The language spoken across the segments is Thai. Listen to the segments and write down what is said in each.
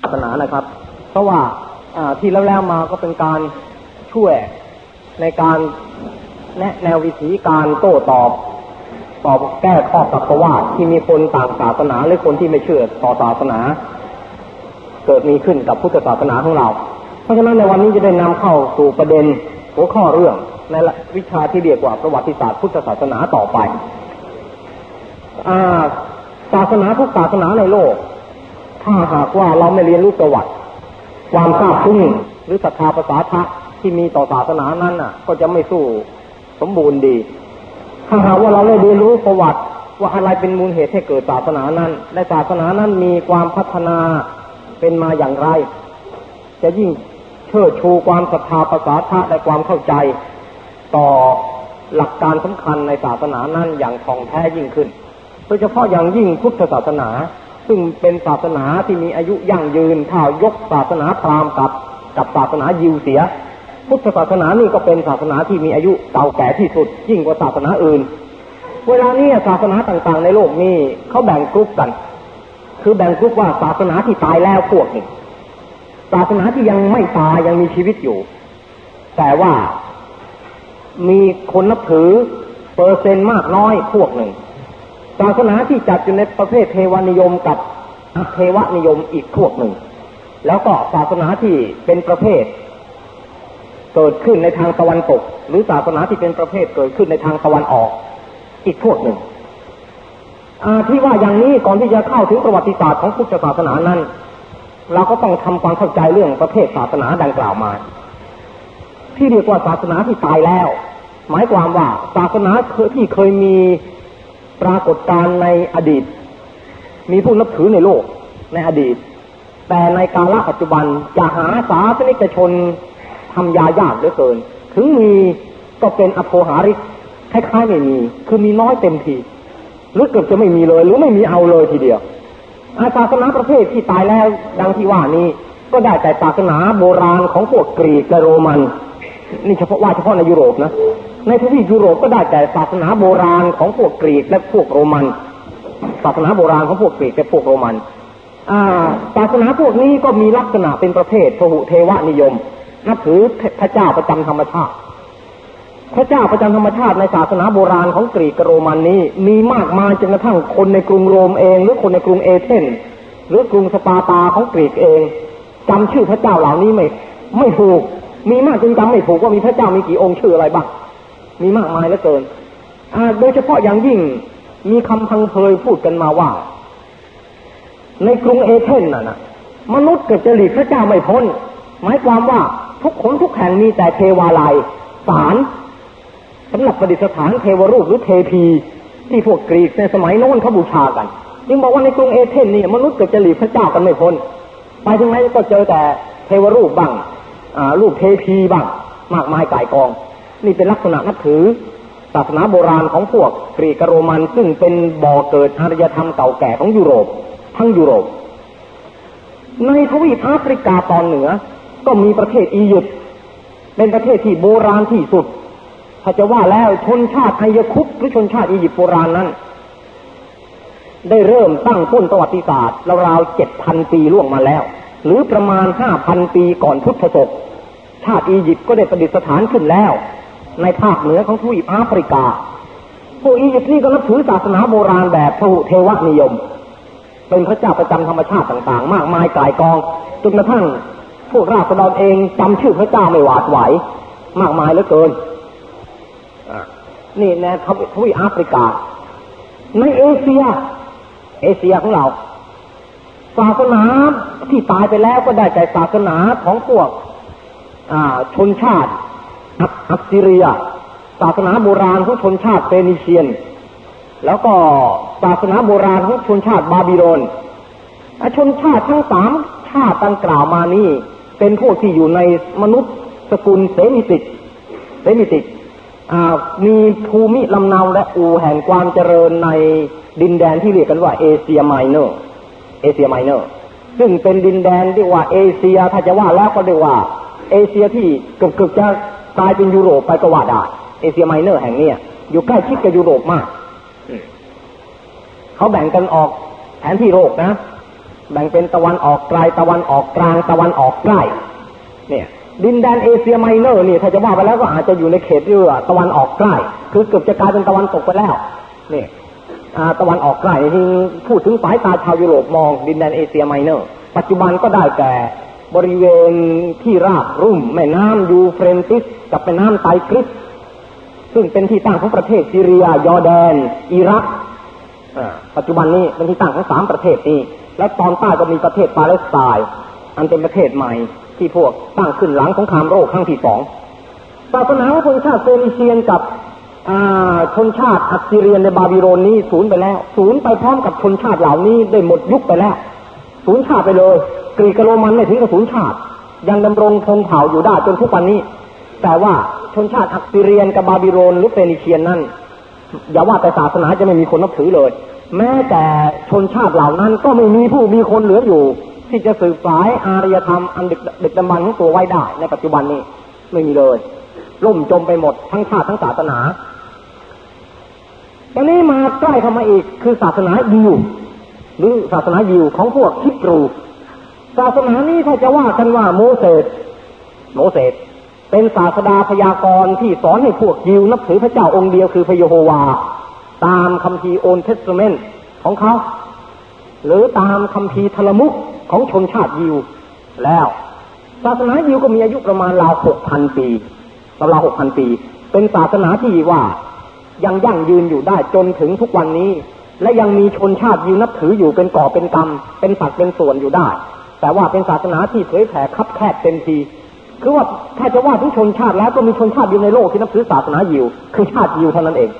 ศาสนานะครับ เพราะว่าที่แล้วแล้วมาก็เป็นการช่วยในการแนะแนววิธีการโต้ตอบตอบแก้ข้อสัตวาที่มีคนต่างศาสนาหรือคนที่ไม่เชื่อต่อศาสนา เกิดมีขึ้นกับพุทธศาสนาของเรา เพราะฉะนั้นในวันนี้จะได้นำเข้าสู่ประเด็นหัวข้อเรื่องในวิชาที่เรียกว่าประวัติศาสตร์พุทธศาสนาต่อไปศาสนาทุกศาสนาในโลก ถ้าหากว่าเราไม่เรียนรู้ประวัติ ความทราบซึ้งหรือศรัทธาภาษาทะที่มีต่อศาสนานั้นน่ะ ก็จะไม่สู้สมบูรณ์ดี ถ้าหากว่าเราได้เรียนรู้ประวัติ ว่าอะไรเป็นมูลเหตุให้เกิดศาสนานั้นและศาสนานั้นมีความพัฒนาเป็นมาอย่างไร จะยิ่งเชิดชูความศรัทธาภาษาทะและความเข้าใจ ต่อหลักการสำคัญในศาสนานั้นอย่างท่องแท้ยิ่งขึ้นโดยเฉพาะอย่างยิ่งพุทธศาสนา ซึ่งเป็นศาสนาที่มีอายุยั่งยืนถ้ายกศาสนาพราหมณ์กับกับศาสนายิวเสีย พุทธศาสนานี่ก็เป็นศาสนาที่มีอายุเก่าแก่ที่สุดยิ่งกว่าศาสนาอื่น เวลานี้ศาสนาต่างๆ ในโลกนี้เขาแบ่งกลุ่มกัน คือแบ่งกลุ่มว่าศาสนาที่ตายแล้วพวกหนึ่งศาสนาที่ยังไม่ตายยังมีชีวิตอยู่ แต่ว่ามีคนนับถือเปอร์เซ็นต์มากน้อยพวกหนึ่ง ศาสนาที่จัดอยู่ในประเภทเทวานิยมกับเทวนิยมอีกพวกหนึ่ง แล้วก็ศาสนาที่เป็นประเภท เกิดขึ้นในทางตะวันตก หรือศาสนาที่เป็นประเภทเกิดขึ้นในทางตะวันออก อีกพวกหนึ่งที่ว่าอย่างนี้ก่อนที่จะเข้าถึงประวัติศาสตร์ของพุทธศาสนานั้น เราก็ต้องทำความเข้าใจเรื่องประเภทศาสนาดังกล่าวมา ที่เรียกว่าศาสนาที่ตายแล้ว หมายความว่าศาสนาที่เคยมี ปรากฏการในอดีต มีผู้นับถือในโลกในอดีต แต่ในกาลปัจจุบันจะหาศาสนิกชนทำยายากเหลือเกิน ถึงมีก็เป็นอโภหาริกคล้ายๆไม่มี คือมีน้อยเต็มทีหรือเกือบจะไม่มีเลย หรือไม่มีเอาเลยทีเดียว อาศาสนาประเภทที่ตายแล้วดังที่ว่านี้ ก็ได้แต่ศาสนาโบราณของพวกกรีกและโรมัน นี่เฉพาะว่าเฉพาะในยุโรปนะ ในทวีปยุโรปก็ได้แต่ศาสนาโบราณของพวกกรีกและพวกโรมัน ศาสนาโบราณของพวกกรีกและพวกโรมันศาสนาพวกนี้ก็มีลักษณะเป็นประเภทพหุเทวนิยม นับถือพระเจ้าประจำธรรมชาติ พระเจ้าประจำธรรมชาติในศาสนาโบราณของกรีกกับโรมันนี้มีมากมายจนกระทั่งคนในกรุงโรมเอง หรือคนในกรุงเอเธนหรือกรุงสปาตาของกรีกเองจำชื่อพระเจ้าเหล่านี้ไม่ไม่ถูก มีมากจนจำไม่ถูกว่ามีพระเจ้ามีกี่องค์ชื่ออะไรบ้าง มีมากมายเหลือเกินโดยเฉพาะอย่างยิ่งมีคำพังเพยพูดกันมาว่า ในกรุงเอเธนน่ะนะมนุษย์เกิดจะหลีกพระเจ้าไม่พ้น หมายความว่าทุกคนทุกแห่งมีแต่เทวาลัยสารสำหรับประดิษฐานเทวรูปหรือเทพี ที่พวกกรีกในสมัยโน้นเขาบูชากันจึงบอกว่าในกรุงเอเธนนี่มนุษย์เกิดจะหลีกพระเจ้ากันไม่พ้น ไปถึงไหนก็เจอแต่เทวรูปบ้างรูปเทพีบ้าง มากมายก่ายกอง นี่เป็นลักษณะนับถือศาสนาโบราณของพวกกรีกโรมันซึ่งเป็นบ่อเกิดอารยธรรมเก่าแก่ของยุโรป ทั้งยุโรป ในทวีปแอฟริกาตอนเหนือ ก็มีประเทศอียิปต์เป็นประเทศที่โบราณที่สุด ถ้าจะว่าแล้วชนชาติไอยคุปหรือชนชาติอียิปต์โบราณนั้น ได้เริ่มตั้งต้นประวัติศาสตร์ราวๆเจ็ดพันปีล่วงมาแล้ว หรือประมาณห้าพันปีก่อนพุทธศกชาติอียิปต์ก็ได้ประดิษฐานขึ้นแล้ว ในภาคเหนือของทวีปแอฟริกาพวกอียิปต์นี่ก็นับถือศาสนาโบราณแบบพหุเทวนิยม เป็นพระเจ้าประจำธรรมชาติต่างๆ มากมายกายกองจนกระทั่งพวกราษฎรเองจำชื่อพระเจ้าไม่หวาดไหว มากมายเหลือเกินนี่ในทวีปแอฟริกา ในเอเชีย เอเชียของเราศาสนาที่ตายไปแล้วก็ได้ใจศาสนาของพวกชนชาติ อัสซีเรีย ศาสนาโบราณของชนชาติเฟนิเชียน แล้วก็ศาสนาโบราณของชนชาติบาบิโลนชนชาติทั้งสามชาติดังกล่าวมานี้เป็นพวกที่อยู่ในมนุษย์สกุลเซมิติกเซมิติกมีภูมิลำเนาและอู่แห่งความเจริญในดินแดนที่เรียกกันว่าเอเชียไมเนอร์เอเชียไมเนอร์ซึ่งเป็นดินแดนที่ว่าเอเชียถ้าจะว่าแล้วก็เรียกว่า เอเชียที่เกือบเกือบจะ กลายเป็นยุโรปไปก็ว่าได้เอเชียไมเนอร์แห่งนี้อยู่ใกล้ชิดกับยุโรปมากเขาแบ่งกันออกแผนที่โลกนะ แบ่งเป็นตะวันออกไกลตะวันออกกลางตะวันออกใกล้เนี่ย ดินแดนเอเชียไมเนอร์นี่ถ้าจะว่าไปแล้วก็อาจจะอยู่ในเขตเรือตะวันออกใกล้ คือเกือบจะกลายเป็นตะวันตกไปแล้วนี่ตะวันออกใกล้ที่พูดถึงสายตาชาวยุโรปมองดินแดนเอเชียไมเนอร์ ปัจจุบันก็ได้แก่ บริเวณที่ราบรุ่ม แม่น้ำยูเฟรติส กับแม่น้ำไตกริสซึ่งเป็นที่ตั้งของประเทศซีเรีย ยอร์แดน อิรักปัจจุบันนี้เป็นที่ตั้งของสามประเทศนี้ และตอนใต้ก็มีประเทศปาเลสไตน์อันเป็นประเทศใหม่ที่พวกตั้งขึ้นหลังสงครามโลกครั้งที่สองศาสนาของชนชาติเฟนิเชียนกับชนชาติอัสซีเรียนในบาบิโลนนี้ศูนย์ไปแล้วศูนย์ไปพร้อมกับชนชาติเหล่านี้ได้หมดยุคไปแล้วศูนย์ชาติไปเลย กรีกโรมันไม่ถึงกับศูนชาติ ยังดำรงคงเผ่าอยู่ได้จนทุกวันนี้ แต่ว่าชนชาติอัสซีเรียนกับบาบิโลนหรือเฟนิเชียนนั้นอย่าว่าแต่ศาสนาจะไม่มีคนนับถือเลย แม้แต่ชนชาติเหล่านั้นก็ไม่มีผู้มีคนเหลืออยู่ ที่จะสืบสายอารยธรรมอันดึกดำบรรของตัวไว้ได้ ในปัจจุบันนี้ไม่มีเลย ล่มจมไปหมดทั้งชาติทั้งศาสนาตอนนี้มาใกล้เข้ามาอีกคือศาสนายิวหรือศาสนายิวของพวกฮิบรู ศาสนานี้ถ้าจะว่ากันว่าโมเสสโมเสสเป็นศาสดาพยากรณ์ที่สอนให้พวกยิวนับถือพระเจ้าองค์เดียวคือพระเยโฮวา ตามคัมภีร์ Old Testament ของเขา หรือตามคัมภีร์ทัลมุดของชนชาติยิว แล้ว ศาสนายิวก็มีอายุประมาณราวหกพันปีราวหกพันปี เป็นศาสนาที่ว่ายังยั่งยืนอยู่ได้จนถึงทุกวันนี้ และยังมีชนชาติยิวนับถืออยู่เป็นก่อเป็นกรรม เป็นสัตว์เป็นส่วนอยู่ได้ แต่ว่าเป็นศาสนาที่เผยแผ่คับแคบเต็มที คือว่าถ้าจะว่าถึงชนชาติแล้วก็มีชนชาติอยู่ในโลกที่นับถือศาสนายิว คือชาติยิวเท่านั้นเอง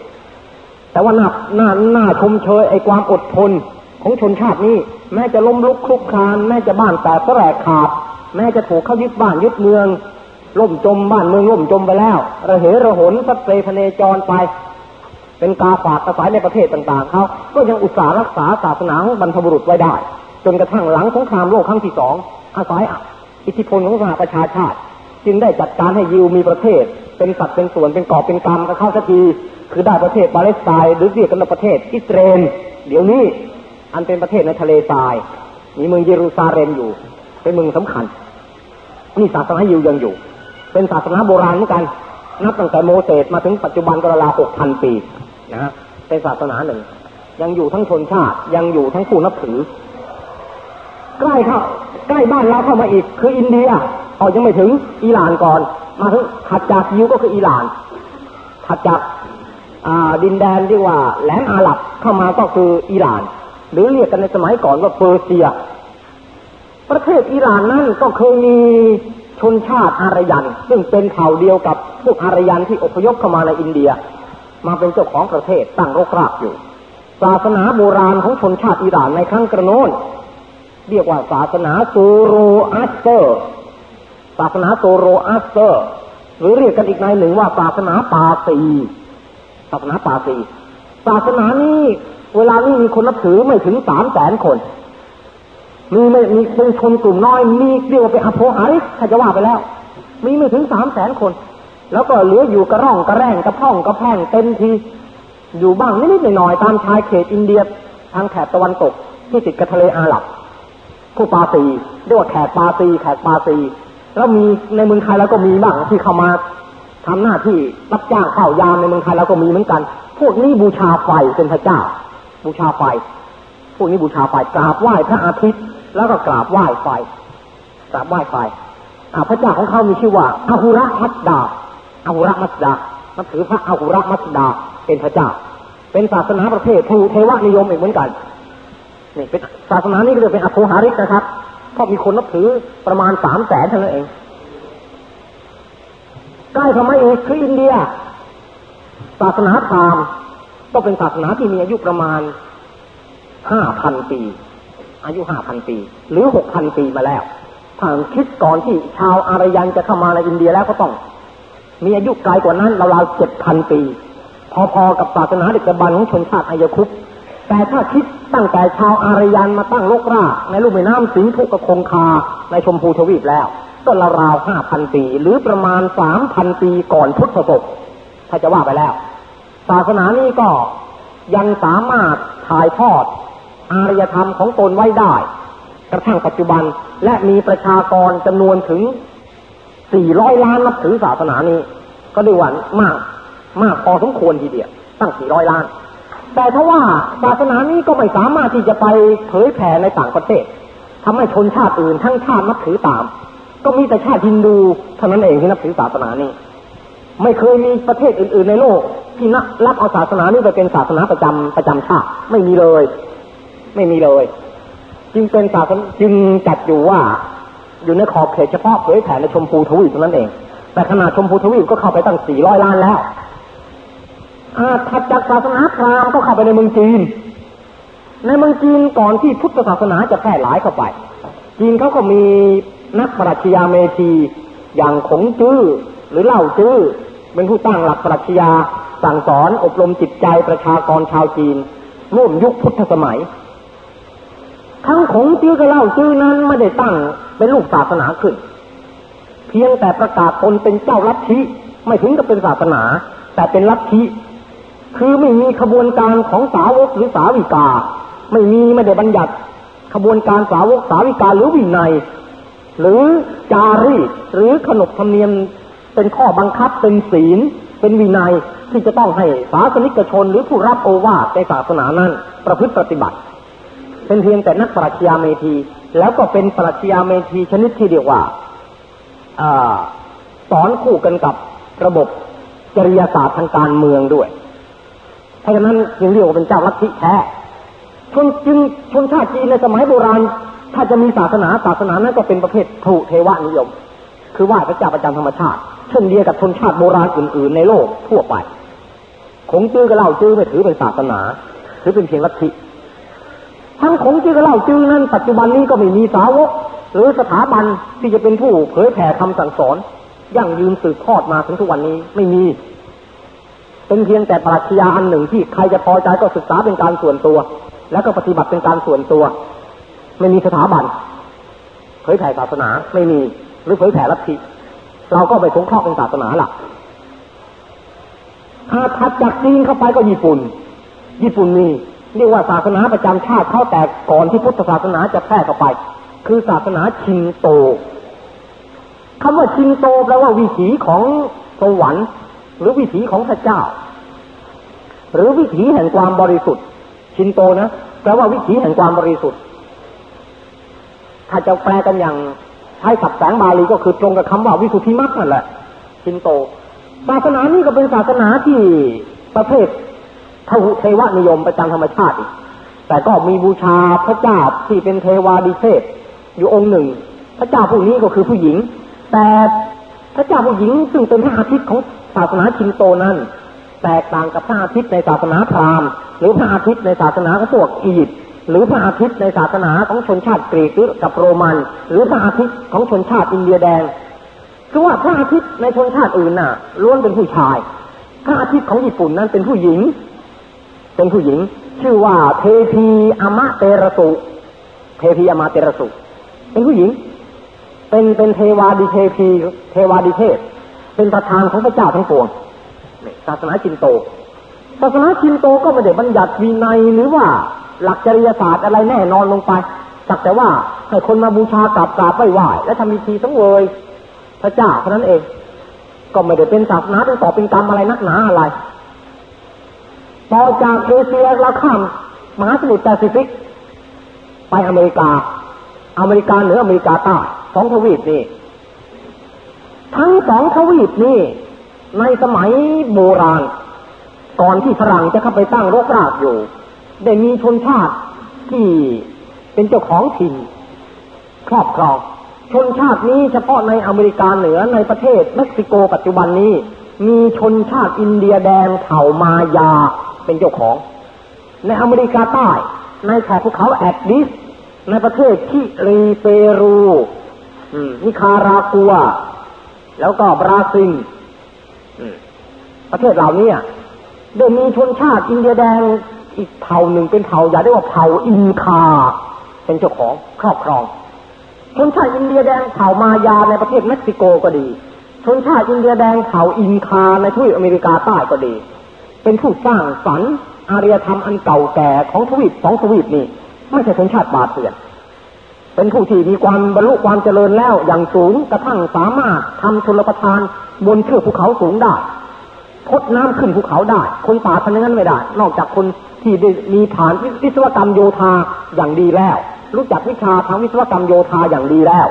แต่ว่าหน้าหน้าหน้าชมเชยไอ้ความอดทนของชนชาตินี้ แม้จะล้มลุกคลุกคลาน แม้จะบ้านแตกแสลกขาด แม้จะถูกเขายึดบ้านยึดเมือง ล่มจมบ้านเมืองล่มจมไปแล้ว ระเหระหนสัตเซพเนจรไป เป็นกาฝากกระสายในประเทศต่างๆเขาก็ยังอุตส่าห์รักษาศาสนาของบรรพบุรุษไว้ได้ จนกระทั่งหลังสงครามโลกครั้งที่สองอาศัยอิทธิพลของสหประชาชาติ จึงได้จัดการให้ยิวมีประเทศ เป็นสัดเป็นส่วนเป็นกอบเป็นกรรมกับเข้าสักทีคือได้ประเทศปาเลสไตน์หรือเรียกกันว่าประเทศอิสราเอลเดี๋ยวนี้อันเป็นประเทศในทะเลทราย มีเมืองเยรูซาเล็มอยู่ เป็นเมืองสำคัญนี่ศาสนายิวยังอยู่ เป็นศาสนาโบราณเหมือนกัน นับตั้งแต่โมเสสมาถึงปัจจุบันก็ราวหกพันปีนะเป็นศาสนาหนึ่ง ยังอยู่ทั้งชนชาติยังอยู่ทั้งผู้นับถือ ใกล้เข้าใกล้บ้านเราเข้ามาอีก คืออินเดียเอายังไม่ถึงอิหร่านก่อน มาถึงถัดจากยิวก็คืออิหร่านถัดจากดินแดนที่ว่าแหลมอาหรับเข้ามาก็คืออิหร่าน หรือเรียกกันในสมัยก่อนว่าเปอร์เซีย ประเทศอิหร่านนั่นก็เคยมีชนชาติอารยัน ซึ่งเป็นเผ่าเดียวกับพวกอารยันที่อพยพเข้ามาในอินเดีย มาเป็นเจ้าของประเทศตั้งรกรากอยู่ ศาสนาโบราณของชนชาติอิหร่านในครั้งกระโน้น เรียกว่าศาสนาซูโรอัสเตอร์ศาสนาโซโรอัสเตอร์ หรือเรียกกันอีกในหนึ่งว่าศาสนาปาซีศาสนาปาซีศาสนานี้เวลานี้มีคนนับถือไม่ถึงสามแสนคน มีไม่มีเป็นชนกลุ่มน้อย มีเรียกว่าเป็นอภหาริกถ้าจะว่าไปแล้ว มีไม่ถึงสามแสนคน แล้วก็เหลืออยู่กระร่องกระแร่งกระพ่องกระแพงเต็มทีอยู่บ้างนิดๆหน่อยๆตามชายเขตอินเดียทางแถบตะวันตกที่ติดกับทะเลอาหรับ ผู้ปาซีเรียกว่าแขกปาซีแขกปาซีแล้วมีในเมืองไทยเราก็มีบ้างที่เข้ามาทำหน้าที่รับจ้างข้าวยามในเมืองไทยเราก็มีเหมือนกัน พวกนี้บูชาไฟเป็นพระเจ้า บูชาไฟ พวกนี้บูชาไฟกราบไหว้พระอาทิตย์ แล้วก็กราบไหว้ไฟกราบไหว้ไฟพระเจ้าของเขามีชื่อว่าอาหุระมัสดาอาหุระมัสดานับถือพระอาหุระมัสดาเป็นพระเจ้า เป็นศาสนาประเภททูเทวนิยมอีกเหมือนกัน นี่เป็นศาสนานี้ก็จะเป็นอโคหาริกนะครับ เพราะมีคนนับถือประมาณสามแสนเท่านั้นเองใกล้เข้ามาอีกคืออินเดีย ศาสนาพราหมณ์ก็เป็นศาสนาที่มีอายุประมาณห้าพันปี อายุห้าพันปี หรือหกพันปีมาแล้วถ้าคิดก่อนที่ชาวอารยันจะเข้ามาในอินเดียแล้วก็ต้อง มีอายุไกลกว่านั้นราวๆเจ็ดพันปี พอๆกับศาสนาเด็กบันของชนชาติอายคุปแต่ถ้าคิด ตั้งแต่ชาวอารยันมาตั้งโลกรากในลูกแม่น้ำสิงห์ทุกคงคาในชมพูทวีปแล้ว ก็ราวห้าพันปี หรือประมาณสามพันปีก่อนพุทธศกถ้าจะว่าไปแล้ว ศาสนานี้ก็ยังสามารถถ่ายทอด อารยธรรมของตนไว้ได้ กระทั่งปัจจุบันและมีประชากรจำนวนถึง 400 ล้านนับถือศาสนานี้ ก็ได้หวันมาก มากพอสมควรทีเดียว ตั้ง 400 ล้าน แต่ถ้าว่าศาสนานี้ก็ไม่สามารถที่จะไปเผยแผ่ในต่างประเทศทำให้ชนชาติอื่นทั้งชาตินับถือตาม ก็มีแต่ชาติฮินดูเท่านั้นเองที่นับถือศาสนานี้ ไม่เคยมีประเทศอื่น ๆ ในโลก ที่นับรับเอาศาสนานี้ไปเป็นศาสนาประจำประจำชาติไม่มีเลย ไม่มีเลย จึงเป็นศาสนาจึงจัดอยู่ว่า อยู่ในขอบเขตเฉพาะเผยแผ่ในชมพูทวีปเท่านั้นเอง แต่ขนาดชมพูทวีปก็เข้าไปตั้งสี่ร้อยล้านแล้ว อาถัดจากศาสนาพราหมณ์ก็เข้าไปในเมืองจีน ในเมืองจีนก่อนที่พุทธศาสนาจะแพร่หลายเข้าไป จีนเขาก็มีนักปรัชญาเมธีอย่างขงจื้อหรือเล่าจื้อเป็นผู้ตั้งหลักปรัชญาสั่งสอนอบรมจิตใจประชากรชาวจีน ร่วมยุคพุทธสมัย ทั้งขงจื้อกับเล่าจื้อนั้นไม่ได้ตั้งเป็นลูกศาสนาขึ้น เพียงแต่ประกาศตนเป็นเจ้าลัทธิไม่ถึงกับเป็นศาสนา แต่เป็นลัทธิ คือไม่มีขบวนการของสาวกหรือสาวิกา ไม่มีไม่ได้บัญญัติขบวนการสาวกสาวิกาหรือวินัยหรือจารีตหรือขนบธรรมเนียมเป็นข้อบังคับเป็นศีล เป็นวินัยที่จะต้องให้ศาสนิกชนหรือผู้รับโอวาทในศาสนานั้น ประพฤติปฏิบัติ เป็นเพียงแต่นักปรัชญาเมธี แล้วก็เป็นปรัชญาเมธีชนิดที่เรียกว่าอสอนคู่กันกับระบบจริยศาสตร์ทางการเมืองด้วย ราะฉะนั้นจึงเรียกว่าเป็นเจ้าลัทธิแท้ชนจึงชนชาติจีนในสมัยโบราณ ถ้าจะมีศาสนาศาสนานั้นก็เป็นประเภทถูเทวานิยม คือไหว้พระเจ้าประจำธรรมชาติ เช่นเดียวกับชนชาติโบราณอื่นๆในโลกทั่วไปคงจื้อกับเล่าจื้อไม่ถือเป็นศาสนาถือเป็นเพียงลัทธิทั้งคงจื้อกับเล่าจื้อนั้นปัจจุบันนี้ก็ไม่มีสาวก หรือสถาบันที่จะเป็นผู้เผยแผ่คำสั่งสอนยั่งยืนสืบทอดมาถึงทุกวันนี้ไม่มี เป็นเพียงแต่ปรัชญาอันหนึ่งที่ใครจะพอใจก็ศึกษาเป็นการส่วนตัว แล้วก็ปฏิบัติเป็นการส่วนตัว ไม่มีสถาบันเผยแผ่ศาสนาไม่มีหรือเผยแผ่ลัทธิเราก็ไปสงเคราะห์เป็นศาสนาหลักถ้าถัดจากจีนเข้าไปก็ญี่ปุ่น ญี่ปุ่นมีเรียกว่าศาสนาประจำชาติเขาแต่ก่อนที่พุทธศาสนาจะแพร่เข้าไป คือศาสนาชินโตคำว่าชินโตแปลว่าวิถีของสวรรค์ หรือวิถีของพระเจ้า หรือวิถีแห่งความบริสุทธิ์ ชินโตนะแปลว่าวิถีแห่งความบริสุทธิ์ ถ้าจะแปลกันอย่างใช้สับแสงบาลีก็คือตรงกับคำว่าวิสุทธิมรรคนั่นแหละ ชินโต ศาสนานี้ก็เป็นศาสนาที่ประเภททหุเทวนิยมประจำธรรมชาติ แต่ก็มีบูชาพระเจ้าที่เป็นเทวาดิเทพอยู่องค์หนึ่ง พระเจ้าผู้นี้ก็คือผู้หญิง แต่พระเจ้าผู้หญิงซึ่งเป็นพระอาทิตย์ของ ศาสนาชินโตนั้น แตกต่างกับพระอาทิตย์ในศาสนาพราหมณ์หรือพระอาทิตย์ในศาสนาของพวกอียิปต์หรือพระอาทิตย์ในศาสนาของชนชาติกรีกหรือกับโรมัน หรือพระอาทิตย์ของชนชาติอินเดียแดงคือว่าพระอาทิตย์ในชนชาติอื่นน่ะล้วนเป็นผู้ชาย พระอาทิตย์ของญี่ปุ่นนั้นเป็นผู้หญิง เป็นผู้หญิง ชื่อว่าเทพีอามะเตระสุเทพีอามะเตระสุเป็นผู้หญิง เป็นเป็นเทวาดิเทพี เทวาดิเทพ เป็นประธานของพระเจ้าทั้งปวงศาสนาชินโต ศาสนาชินโตก็ไม่ได้บัญญัติวินัยหรือว่าหลักจริยศาสตร์อะไรแน่นอนลงไปสักแต่ว่าให้คนมาบูชากราบกราบไหว้ไหว้และทำพิธีสังเวยพระเจ้าเท่านั้นเอง ก็ไม่ได้เป็นศาสนาเป็นต่อเป็นกรรมอะไรนักหนาอะไรต่อจากเอเชียเราข้ามมหาสมุทรแปซิฟิก ไปอเมริกา อเมริกาเหนืออเมริกาใต้สองทวีปนี่ ทั้งสองทวีปนี้ในสมัยโบราณ ก่อนที่ฝรั่งจะเข้าไปตั้งรกรากอยู่ ได้มีชนชาติที่เป็นเจ้าของถิ่นครอบครองชนชาตินี้เฉพาะในอเมริกาเหนือในประเทศเม็กซิโกปัจจุบันนี้ มีชนชาติอินเดียแดงเผ่ามายาเป็นเจ้าของ ในอเมริกาใต้ ในแถบภูเขาแอดดิส ในประเทศชิลีเปรูนิคารากัว แล้วก็บราซิลประเทศเหล่านี้ได้มีชนชาติอินเดียแดงอีกเผ่าหนึ่งเป็นเผ่าอย่าได้ว่าเผ่าอินคา เป็นเจ้าของครอบครอง ชนชาติอินเดียแดงเผ่ามายาในประเทศเม็กซิโกก็ดี ชนชาติอินเดียแดงเผ่าอินคาในทวีปอเมริกาใต้ก็ดี เป็นผู้สร้างสรรค์อารยธรรมอันเก่าแก่ของทวีปสองทวีปนี้ ไม่ใช่ชนชาติบาเตียน เป็นผู้ที่มีความบรรลุความเจริญแล้วอย่างสูงกระทั่งสามารถทำชลประทานบนเชือกภูเขาสูงได้พดน้ำขึ้นภูเขาได้ คนป่าทำอย่างนั้นไม่ได้ นอกจากคนที่มีฐานวิศวกรรมโยธาอย่างดีแล้ว รู้จักวิชาทางวิศวกรรมโยธาอย่างดีแล้ว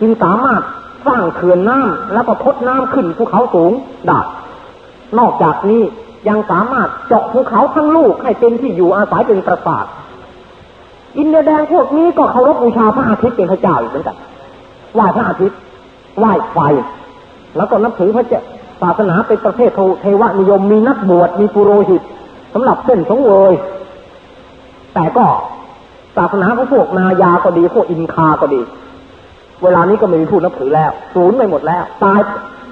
จึงสามารถสร้างเขื่อนน้ำแล้วก็พดน้ำขึ้นภูเขาสูงได้ นอกจากนี้ยังสามารถเจาะภูเขาทั้งลูกให้เป็นที่อยู่อาศัยเป็นปราสาท อินเดียแดงพวกนี้ก็เคารพบูชาพระอาทิตย์เป็นพระเจ้าอีกเหมือนกันไหว้พระอาทิตย์ไหว้ไฟ แล้วก็นับถือพระเจ้าศาสนาเป็นประเทศเทวนิยมมีนักบวชมีปุโรหิตสำหรับเส้นสงเวยแต่ก็ศาสนาของพวกนายาก็ดีพวกอินคาก็ดี เวลานี้ก็ไม่มีผู้นับถือแล้วสูญไปหมดแล้ว ตาย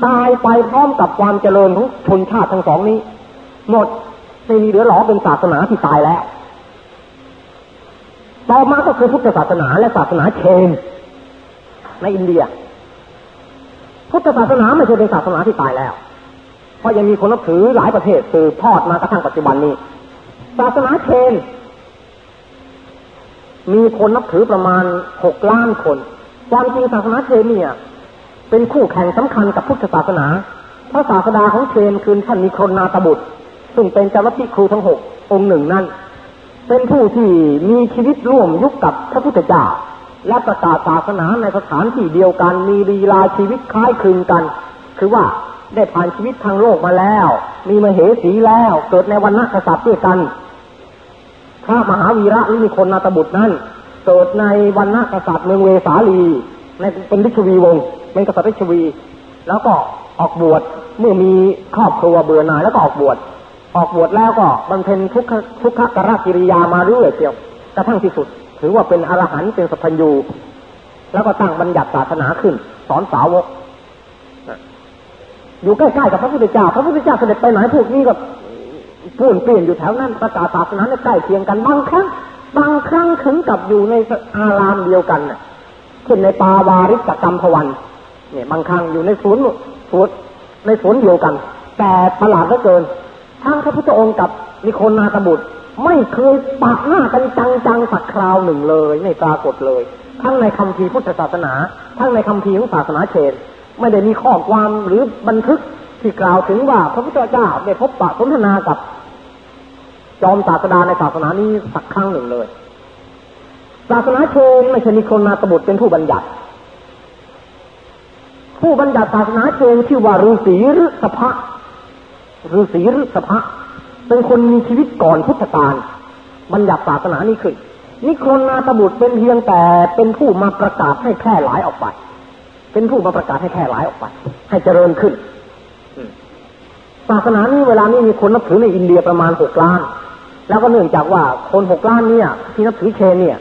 ตายไปพร้อมกับความเจริญของชนชาติทั้งสองนี้ หมดไม่มีเหลือหลอเป็นศาสนาที่ตายแล้ว ต่อมาก็คือพุทธศาสนาและศาสนาเชน ในอินเดีย พุทธศาสนาไม่ใช่เป็นศาสนาที่ตายแล้ว เพราะยังมีคนนับถือหลายประเทศสืบทอดมากระทั่งปัจจุบันนี้ ศาสนาเชน มีคนนับถือประมาณหกล้านคน ความจริงศาสนาเชนเนี่ย เป็นคู่แข่งสำคัญกับพุทธศาสนาพระศาสดาของเชนคือท่านมีคนนาตบุตร ซึ่งเป็นเจ้าลัทธิครูทั้งหกองค์หนึ่งนั่น เป็นผู้ที่มีชีวิตร่วมยุคกับพระพุทธเจ้าและประกาศศาสนาในสถานที่เดียวกันมีลีลาชีวิตคล้ายคลึงกัน คือว่าได้ผ่านชีวิตทางโลกมาแล้ว มีมเหสีแล้ว เกิดในวันนักษัตริย์ด้วยกัน พระมหาวีระหรือมีคนนาตบุตรนั้น เกิดในวันนักษัตริย์เมืองเวสาลีในเป็นลิชวีวงศ์เป็นกษัตริย์ราชวี แล้วก็ออกบวชเมื่อมีครอบครัวเบื่อหน่ายแล้วก็ออกบวช ออกบวชแล้วก็บำเพ็ญทุกขทุกขกรกิริยามาเรื่อยเชียวกระทั่งที่สุด ถือว่าเป็นอรหันต์เป็นสัพพัญญูแล้วก็ตั้งบัญญัติศาสนาขึ้น สอนสาวกอยู่ใกล้ๆกับพระพุทธเจ้า พระพุทธเจ้าเสด็จไปไหนพวกนี้ก็พูนเปลี่ยนอยู่แถวนั้นประกาศศาสนาใกล้เคียงกันบางครั้ง บางครั้งถึงกับอยู่ในอารามเดียวกันเช่นในปาวาริกกรรมพวันเนี่ยบางครั้งอยู่ในสวนสวนในสวนเดียวกัน แต่ประหลาดเหลือเกิน ทั้งพระพุทธองค์กับนิโคนาตบุตร ไม่เคยปากหน้ากันจังๆสักคราวหนึ่งเลยไม่ปรากฏเลย ทั้งในคำพีพุทธศาสนา ทั้งในคำพีของศาสนาเชน ไม่ได้มีข้อความหรือบันทึกที่กล่าวถึงว่าพระพุทธเจ้าได้พบปะสนทนากับ จอมศาสดาในศาสนานี้สักครั้งหนึ่งเลย ศาสนาเชนไม่ใช่นิโคนาตบุตรเป็นผู้บัญญัติผู้บัญญัติศาสนาเชนชื่อว่าฤาษีฤสภะ ฤาษีฤสภะเป็นคนมีชีวิตก่อนพุทธกาลบัญญัติศาสนานี้ขึ้นนิครนาตบุตรเป็นเพียงแต่เป็นผู้มาประกาศให้แพร่หลายออกไป เป็นผู้มาประกาศให้แพร่หลายออกไป ให้เจริญขึ้นศาสนานี้เวลานี้มีคนนับถือในอินเดียประมาณหกล้าน แล้วก็เนื่องจากว่าคนหกล้านเนี่ยที่นับถือเชนเนี่ย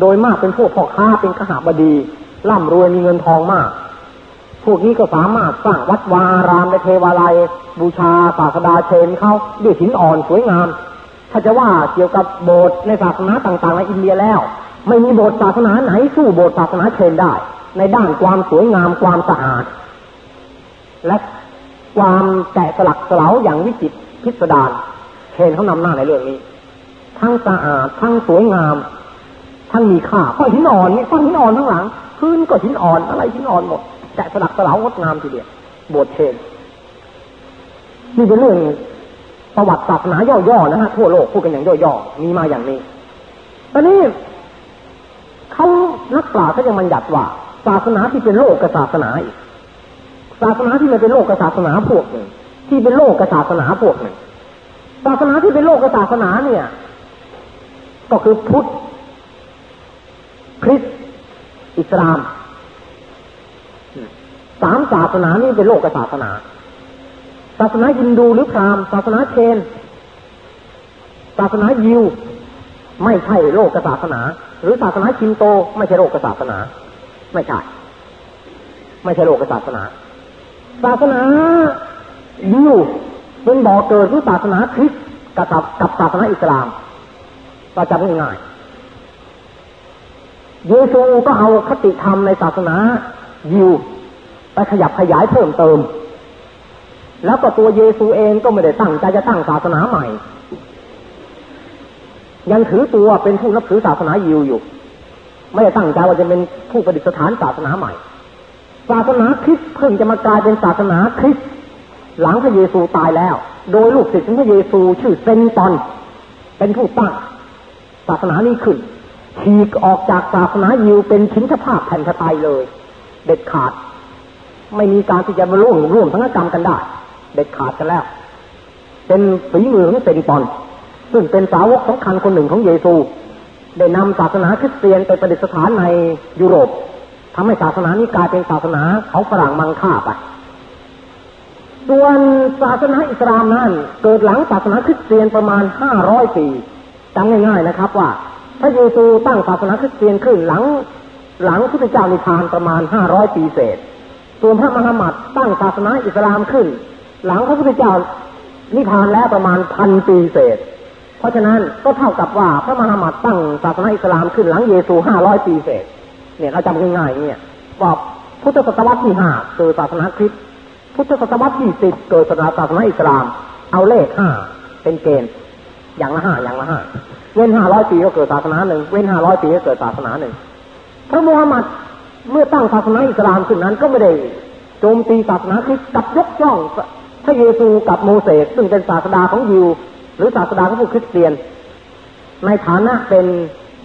โดยมากเป็นพวกพ่อค้าเป็นขหาบดีร่ำรวยมีเงินทองมาก พวกนี้ก็สามารถสร้างวัดวารามในเทวาลัย บูชาศาสดาเชนเขาด้วยหินอ่อนสวยงาม ถ้าจะว่าเกี่ยวกับโบสถ์ในศาสนาต่างๆในอินเดียแล้ว ไม่มีโบสถ์ศาสนาไหนสู้โบสถ์ศาสนาเชนได้ ในด้านความสวยงามความสะอาด และความแกะสลักสลาอย่างวิจิตรพิสดารเชนเขานำหน้าในเรื่องนี้ ทั้งสะอาดทั้งสวยงาม ทั้งมีค่าเพราะหินอ่อนนี่ฟังหินอ่อนทั้งหลังพื้นก็หินอ่อนอะไรหินอ่อนหมด แกะสลักสลาวงดงามทีเดียวบวชเชนนี่เป็นเรื่องประวัติศาสนาย่อๆนะฮะทั่วโลกพูดกันอย่างย่อๆมีมาอย่างนี้ตอนนี้เขานักปราชญ์เขาจะมันหยัดว่า ศาสนาที่เป็นโลกกับศาสนาอีกศาสนาที่ไม่เป็นโลกกับศาสนาพวกหนึ่งที่เป็นโลกกับศาสนาพวกหนึ่งศาสนาที่เป็นโลกกับศาสนาเนี่ย ก็คือพุทธคริสต์อิสลาม สามศาสนานี้เป็นโลกศาสนา ศาสนาฮินดูหรือพราหมณ์ศาสนาเชน ศาสนายิว ไม่ใช่โลกศาสนา หรือศาสนาชินโต ไม่ใช่โลกศาสนา ไม่ใช่ ไม่ใช่โลกศาสนา ศาสนายิวเป็นบ่อเกิดของศาสนาคริสต์กับกับศาสนาอิสลามประจำง่ายๆเยซูก็เอาคติธรรมในศาสนายิว ไปขยับขยายเพิ่มเติม แล้วก็ตัวเยซูเองก็ไม่ได้ตั้งใจจะตั้งศาสนาใหม่ ยังถือตัวเป็นผู้นับถือศาสนายิวอยู่ ไม่ได้ตั้งใจว่าจะเป็นผู้ประดิษฐานศาสนาใหม่ ศาสนาคริสต์เพิ่งจะมากลายเป็นศาสนาคริสต์หลังพระเยซูตายแล้ว โดยลูกศิษย์ของพระเยซูชื่อเซนตอน เป็นผู้ตั้งศาสนานี้ขึ้นฉีกออกจากศาสนายิวเป็นชิ้นทภาพแผ่นไตยเลย เด็ดขาด ไม่มีการที่จะมาร่วมร่วมทั้งกรรมกันได้ เด็ดขาดกันแล้ว เป็นฝีมือของเซนตอน ซึ่งเป็นสาวกสำคัญคนหนึ่งของเยซู ได้นำศาสนาคริสเตียนไปประดิษฐานในยุโรปทำให้ศาสนานี้กลายเป็นศาสนาของฝรั่งมังค่าไปส่วนศาสนาอิสลามนั้นเกิดหลังศาสนาคริสเตียนประมาณห้าร้อยปีจำง่ายๆนะครับว่าพระเยซูตั้งศาสนาคริสเตียนขึ้นหลัง หลังพุทธเจ้านิพพานประมาณห้าร้อยปีเศษ ส่วนพระมหามัดตั้งศาสนาอิสลามขึ้น หลังพระพุทธเจ้านิพพานแล้วประมาณพันปีเศษ เพราะฉะนั้นก็เท่ากับว่าพระมหามัดตั้งศาสนาอิสลามขึ้นหลังเยซูห้าร้อยปีเศษ เนี่ยเราจำง่ายๆเนี่ยว่าพุทธศตวรรษที่ห้าเกิดศาสนาคริสต์พุทธศตวรรษที่สิบเกิดศาสนาอิสลาม เอาเลขห้าเป็นเกณฑ์อย่างละห้าอย่างละห้าเว้นห้าร้อยปีก็เกิดศาสนาหนึ่งเว้นห้าร้อยปีก็เกิดศาสนาหนึ่งพระมูฮัมหมัด เมื่อตั้งศาสนาอิสลามขึ้นนั้นก็ไม่ได้โจมตีศาสนาคริสต์กับยกย่องพระเยซูกับโมเสสซึ่งเป็นศาสดาของยิว หรือศาสดาของผู้คริสเตียน ในฐานะเป็น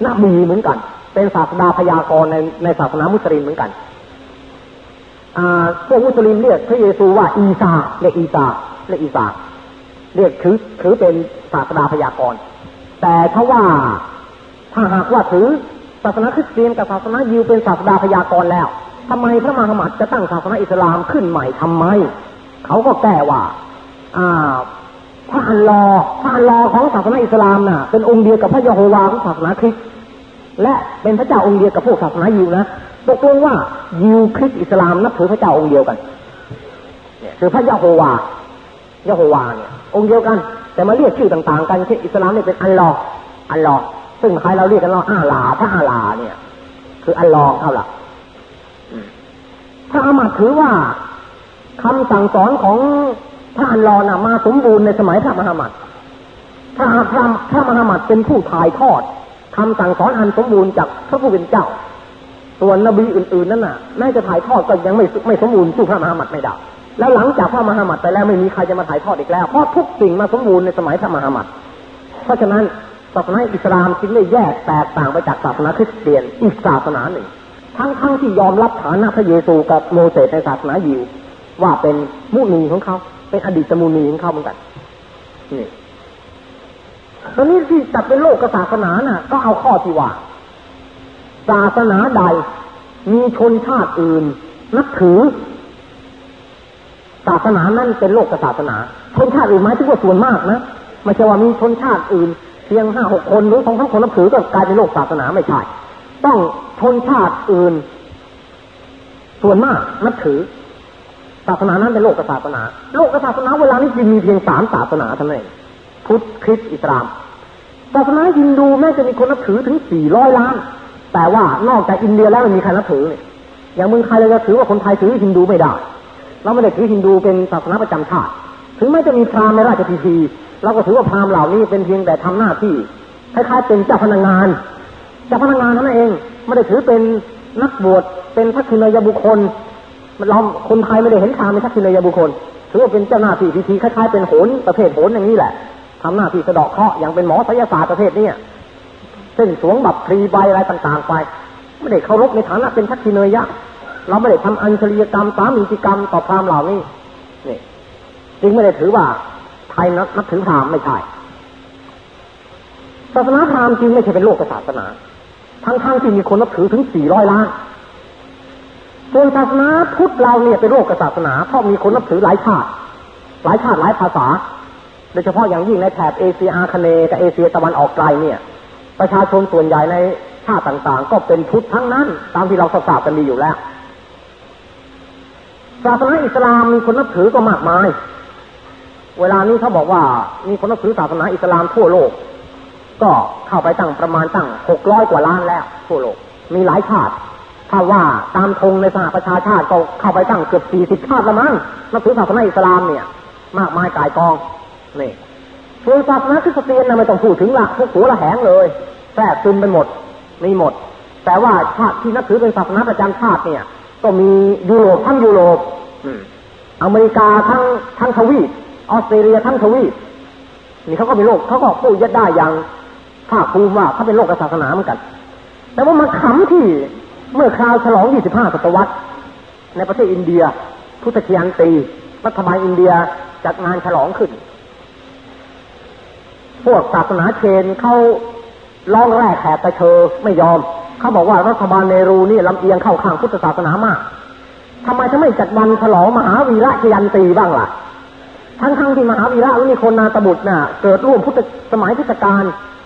นบีเหมือนกัน เป็นศาสดาพยากรณ์ในในศาสนามุสลิมเหมือนกันพวกมุสลิมเรียกพระเยซูว่าอีซาเรียกอีซาเรียกอีซาเรียกถือถือเป็นศาสดาพยากรณ์แต่ถ้าว่าถ้าหากว่าถือ ศาสนาคริสเตียนกับศาสนายิวเป็นศาสดาพยากรณ์แล้วทำไมพระมหามัดจะตั้งศาสนาอิสลามขึ้นใหม่ทำไม เขาก็แก้ว่า อ่าพระอัลลอพระอัลลอของศาสนาอิสลามน่ะ เป็นองค์เดียวกับพระยะโฮวาของศาสนาคริสต์และเป็นพระเจ้าองค์เดียวกับพวกศาสนายิวนะตกลงว่ายิวคริสต์อิสลามนับถือพระเจ้าองค์เดียวกันเนี่ยคือพระยะโฮวายะโฮวาเนี่ยองค์เดียวกัน แต่มาเรียกชื่อต่าง ๆ กันเช่นอิสลามเนี่ยเป็นอัลลออัลลอ ซึ่งใครเราเรียกกันว่าอาลาพระอาลาเนี่ย คืออัลลอฮ์เอาละพระอามัดถือว่าคำสั่งสอนของพระอัลลอฮ์นะมาสมบูรณ์ในสมัยพระมหามัดพระพระพระมหามัดเป็นผู้ถ่ายทอดคำสั่งสอนอันสมบูรณ์จากพระผู้เป็นเจ้า ส่วนนบีอื่นๆนั่นน่ะแม้จะถ่ายทอดก็ยังไม่ไม่สมบูรณ์สู้พระมหามัดไม่ได้แล้วหลังจากพระมหามัดไปแล้วไม่มีใครจะมาถ่ายทอดอีกแล้วเพราะทุกสิ่งมาสมบูรณ์ในสมัยพระมหามัดเพราะฉะนั้น ศาสนาอิสลามจึงได้แยกแตกต่างไปจากศาสนาคริสเตียนอีกศาสนาหนึ่ง ทั้งๆทที่ยอมรับฐานะพระเยซูกับโมเสสในศาสนายิว ว่าเป็นมุนีของเขา เป็นอดีตมุนีของเขาเหมือนกันนี่ตอนนี้ที่จัดเป็นโลกศาสนาน่ะ ก็เอาข้อที่ว่า ศาสนาใดมีชนชาติอื่น นับถือ ศาสนานั้นเป็นโลกศาสนา ชนชาติอื่นหมายถึงว่าส่วนมากนะไม่ใช่ว่ามีชนชาติอื่น เพียงห้าหกคนหรือสองสามคนนับถือก็กลายเป็นโลกศาสนาไม่ใช่ ต้องชนชาติอื่น ส่วนมากนับถือ ศาสนานั้นเป็นโลกศาสนา โลกศาสนาเวลานี้จึงมีเพียงสามศาสนาเท่านั้นพุทธคริสต์อิสลาม ศาสนาฮินดูแม้จะมีคนนับถือถึงสี่ร้อยล้าน แต่ว่านอกจากอินเดียแล้วไม่มีใครนับถือเนี่ยอย่างเมืองไทยเราจะถือว่าคนไทยถือฮินดูไม่ได้เราไม่ได้ถือฮินดูเป็นศาสนาประจำชาติ ถึงแม้จะมีพราหมณ์ในราชพิธี เราก็ถือว่าพราหมณ์เหล่านี้เป็นเพียงแต่ทำหน้าที่คล้ายๆเป็นเจ้าพนักงานเจ้าพนักงานนั่นเองไม่ได้ถือเป็นนักบวชเป็นทักษิณยบุคคลเราคนไทยไม่ได้เห็นพราหมณ์เป็นทักษิณยบุคคลถือว่าเป็นเจ้าหน้าที่พิธีคล้ายๆเป็นโหนประเภทโหนอย่างนี้แหละทำหน้าที่สะดอกเคราะห์อย่างเป็นหมอศัลยศาสตร์ประเภทนี้เส้นสวงบัตรพรีใบอะไรต่างๆไป ไม่ได้เคารพในฐานะเป็นทักษิณยะเราไม่ได้ทำอัญชลียกรรมสามีจิกรรมต่อพราหมณ์เหล่านี้นี่จึงไม่ได้ถือว่า ไทยนับนับถือพราหมณ์ไม่ใช่ศาสนาพราหมณ์จริงไม่ใช่เป็นโลกศาสนาทั้งๆที่มีคนนับถือถึงสี่ร้อยล้านส่วนศาสนาพุทธเราเนี่ยเป็นโลกศาสนาเพราะมีคนนับถือหลายชาติ หลายชาติหลายภาษา โดยเฉพาะอย่างยิ่งในแถบเอเชียอาคเนย์กับเอเชียตะวันออกไกลเนี่ย ประชาชนส่วนใหญ่ในชาติต่างๆ ก็เป็นพุทธทั้งนั้น ตามที่เราทราบกันดีอยู่แล้ว ศาสนาอิสลามมีคนนับถือก็มากมาย เวลานี้เขาบอกว่ามีคนนับถือศาสนาอิสลามทั่วโลก ก็เข้าไปตั้งประมาณตั้งหกร้อยกว่าล้านแล้วทั่วโลก มีหลายชาติ ถ้าว่าตามธงในสหประชาชาติก็เข้าไปตั้งเกือบสี่สิบชาติละมั้งนับถือศาสนาอิสลามเนี่ย มากมายกายกองนี่ส่วนศาสนาคริสเตียนนะไม่ต้องพูดถึงละพวกหัวละแหงเลยแทรกซึมไปหมดมีหมด แต่ว่าชาติที่นับถือเป็นศาสนาประจำชาติเนี่ย ก็มียุโรปทั้งยุโรปอเมริกาทั้งทั้งทวีป ออสเตรเลียทั้งทวีปนี่เขาก็เป็นโลกเขาก็พูดยัดได้อย่างภาคภูมิว่าเขาเป็นโลกศาสนาเหมือนกัน แต่ว่ามาขำที่เมื่อคราวฉลอง 25 ศตวรรษ ในประเทศอินเดีย พุทธคียนตีรัฐบาลอินเดียจัดงานฉลองขึ้น พวกศาสนาเชนเขาร้องแรกแขกตะเชอไม่ยอม เขาบอกว่ารัฐบาลเนรูนี่ลำเอียงเข้าข้างพุทธศาสนามากทำไมจะไม่จัดวันฉลองมหาวีระชยันตีบ้างล่ะ ทั้งทั้งที่มหาวีระและมีคนนาตบุตรน่ะเกิดร่วมพุทธสมัยพุทธกาล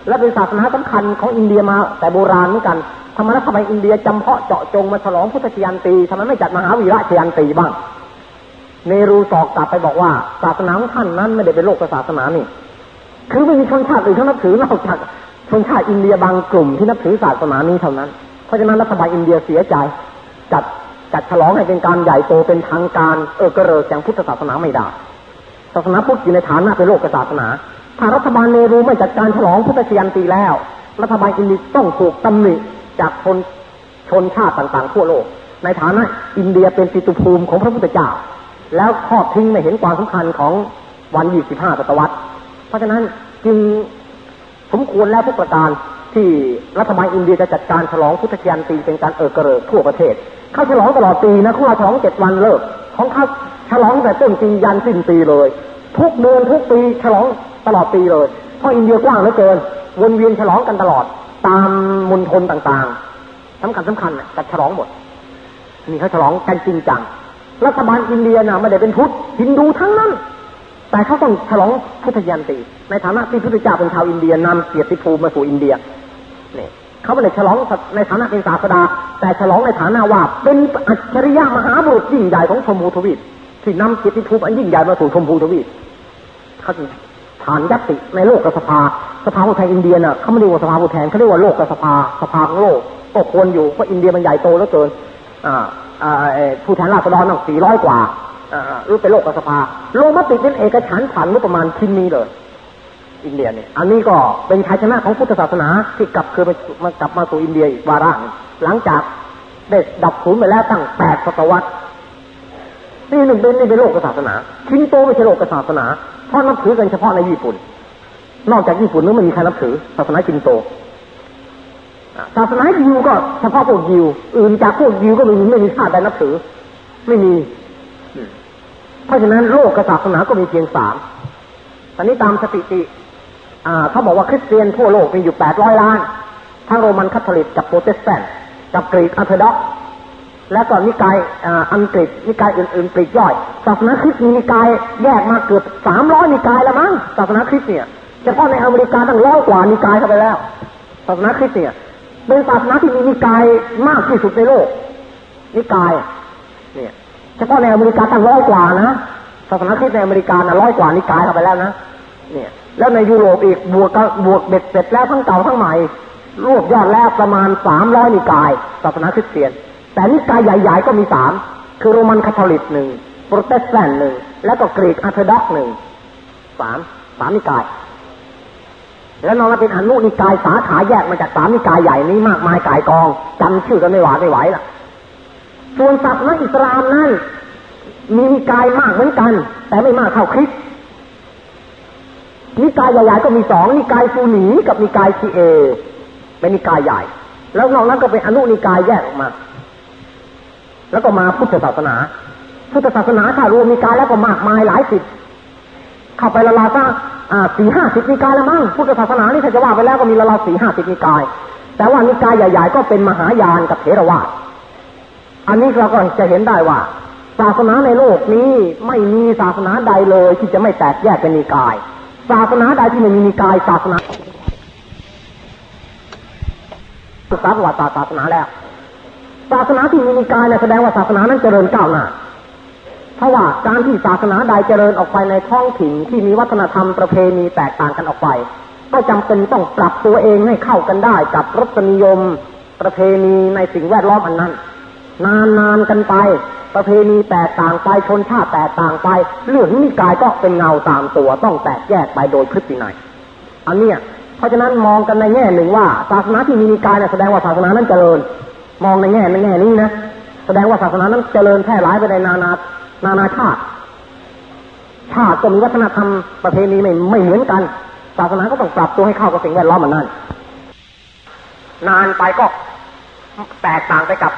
และเป็นศาสนาสำคัญของอินเดียมาแต่โบราณเหมือนกันทำไมรัฐบาลอินเดียจำเพาะเจาะจงมาฉลองพุทธชยันตีทำไมไม่จัดมหาวีระชยันตีบ้างเนรูสอกกลับไปบอกว่า ศาสนาของท่านนั้นไม่ได้เป็นโลกศาสนานี่ คือไม่มีชนชาติอื่นเขานับถือนอกจากชนชาติอินเดียบางกลุ่มที่นับถือศาสนานี้เท่านั้น เพราะฉะนั้นรัฐบาลอินเดียเสียใจจัดจัดฉลองให้เป็นการใหญ่โตเป็นทางการเออกระเริกอย่งพุทธศาสนาไม่ได้ ศาสนาพุทธอยู่ในฐานะเป็นโลกศาสนา ถ้ารัฐบาลเนรูไม่จัดการฉลองพุทธชยันตีแล้ว รัฐบาลอินเดียต้องถูกตำหนิจากชนชนชาติต่างๆ ทั่วโลก ในฐานะอินเดียเป็นปิตุภูมิของพระพุทธเจ้า แล้วทอดทิ้งไม่เห็นความสำคัญของวันยี่สิบห้าศตวรรษ เพราะฉะนั้นจึงสมควรแล้วทุกประการที่รัฐบาลอินเดียจะจัดการฉลองพุทธยันตีเป็นการเออกระเริกทั่วประเทศ เขาฉลองตลอดปีนะเขาฉลองเจ็ดวันเลิกของเขา ฉลองแต่ต้นปียันสิ้นปีเลย ทุกเดือนทุกปีฉลองตลอดปีเลย เพราะอินเดียกว้างเหลือเกิน วนเวียนฉลองกันตลอด ตามมณฑลต่างๆสำคัญสำคัญจัดฉลองหมดนี่เขาฉลองกันจริงจังรัฐบาลอินเดียน่ะไม่ได้เป็นพุทธฮินดูทั้งนั้น แต่เขาต้องฉลองพุทธชยันตีในฐานะที่พุทธเจ้าเป็นชาวอินเดียนำเกียรติภูมิมาสู่อินเดียเนี่ยเขาไม่ได้ฉลองในฐานะเป็นศาสดา แต่ฉลองในฐานะว่าเป็นอัจฉริยะมหาบุรุษยิ่งใหญ่ของชมพูทวีป ที่นำเกียรติภูมิอันยิ่งใหญ่มาสู่ชมพูทวีปเขาฐานยัตติในโลกกับสภา สภาผู้แทนอินเดียน่ะเขาไม่เรียกว่าสภาผู้แทนเขาเรียกว่าโลกกับสภา สภาของโลกก็ควรอยู่เพราะอินเดียมันใหญ่โตเหลือเกิน อ่าอ่าผู้แทนราษฎรต้องสี่ร้อยกว่ารู้เป็นโลกกับสภาลมติเป็นเอกฉันท์ผ่านเมื่อประมาณชิ้นนี้เลย อินเดียเนี่ย อันนี้ก็เป็นชัยชนะของพุทธศาสนาที่กลับคือมากลับมาสู่อินเดียอีกวาระหลังจากได้ดับศูนย์ไปแล้วตั้งแปดศตวรรษ นี่หนึ่งเป็นนี่เป็นโลกศาสนาชินโตไม่ใช่โลกศาสนาเพราะนับถือกันเฉพาะในญี่ปุ่น นอกจากญี่ปุ่นนึกไม่มีใครนับถือศาสนาชินโตศาสนายิวก็เฉพาะพวกยิว อื่นจากพวกยิวก็ไม่มีไม่มีชาติใดนับถือ ไม่มี เพราะฉะนั้นโลกศาสนาก็มีเพียงสามตอนนี้ตามสถิติเขาบอกว่าคริสเตียนทั่วโลกมีอยู่แปดร้อยล้าน ทั้งโรมันคาทอลิกกับโปรเตสแตนต์กับกรีกออร์โธด็อกซ์ และก็นิกายอังกฤษนิกายอื่นๆปลีกย่อยศาสนาคริสต์มีนิกายแยกมาเกือบสามร้อยนิกายแล้วมั้งศาสนาคริสต์เนี่ยเฉพาะในอเมริกาตั้งร้อยกว่านิกายเข้าไปแล้วศาสนาคริสต์เนี่ยเป็นศาสนาที่มีนิกายมากที่สุดในโลก นิกายเนี่ยเฉพาะในอเมริกาตั้งร้อยกว่านะศาสนาคริสต์ในอเมริกาน่ะร้อยกว่านิกายเข้าไปแล้วนะเนี่ยแล้วในยุโรปอีกบวกบวกเบ็ดเสร็จแล้วทั้งเก่าทั้งใหม่รวบยอดแล้วประมาณสามร้อยนิกายศาสนาคริสเตียน แต่นิกายใหญ่ ๆ ก็มีสามคือโรมันคาทอลิกหนึ่งโปรเตสแตนต์หนึ่งแล้วก็กรีกออร์โธด็อกซ์หนึ่งสามสามนิกาย แล้วนอกนั้นเป็นอนุนิกายสาขาแยกมาจากสามนิกายใหญ่นี้มากมายกายกองจำชื่อกันไม่หวาดไม่ไหวล่ะ ส่วนศาสนาอิสลามนั้น มีนิกายมากเหมือนกัน แต่ไม่มากเท่าคริสต์นิกายใหญ่ๆก็มีสองนิกายซุนนีกับนิกายชีเอเป็นนิกายใหญ่ แล้วนอกนั้นก็เป็นอนุนิกายแยกออกมา แล้วก็มาพุทธศาสนา พุทธศาสนาถ้ารวมนิกายแล้วก็มากมายหลายสิบเข้าไปละลาซะสี่ห้าสิบนิกายแล้วมั้งพุทธศาสนานี่ถ้าจะว่าไปแล้วก็มีละลาสี่ห้าสิบนิกาย แต่ว่านิกายใหญ่ ๆ ก็เป็นมหายานกับเถรวาทอันนี้เราก็จะเห็นได้ว่า ศาสนาในโลกนี้ไม่มีศาสนาใดเลย ที่จะไม่แตกแยกเป็นนิกาย ศาสนาใดที่ไม่มีนิกายศาสนาศึกษาประวัติศาสนาแล้ว ศาสนาที่มีนิกายเนี่ยแสดงว่าศาสนานั้นเจริญก้าวหน้าเพราะว่าการที่ศาสนาใดเจริญออกไปในท้องถิ่นที่มีวัฒนธรรมประเพณีแตกต่างกันออกไป ก็จำเป็นต้องปรับตัวเองให้เข้ากันได้กับรสนิยม ประเพณีในสิ่งแวดล้อมอันนั้น นานๆกันไป ประเพณีแตกต่างไปชนชาติแตกต่างไป เรื่องนิกายก็เป็นเงาตามตัวต้องแตกแยกไปโดยพฤตินัยอันเนี้ยเพราะฉะนั้นมองกันในแง่หนึ่งว่าศาสนาที่มีนิกายเนี่ยแสดงว่าศาสนานั้นเจริญ มองในแง่ในแง่นี้นะแสดงว่าศาสนานั้นเจริญแพร่หลายไปในนานานานาชาติชาติก็มีวัฒนธรรมประเพณีไม่ไม่เหมือนกัน ศาสนาก็ต้องปรับตัวให้เข้ากับสิ่งแวดล้อมมันนั่นนานไปก็แตกต่างไปกับ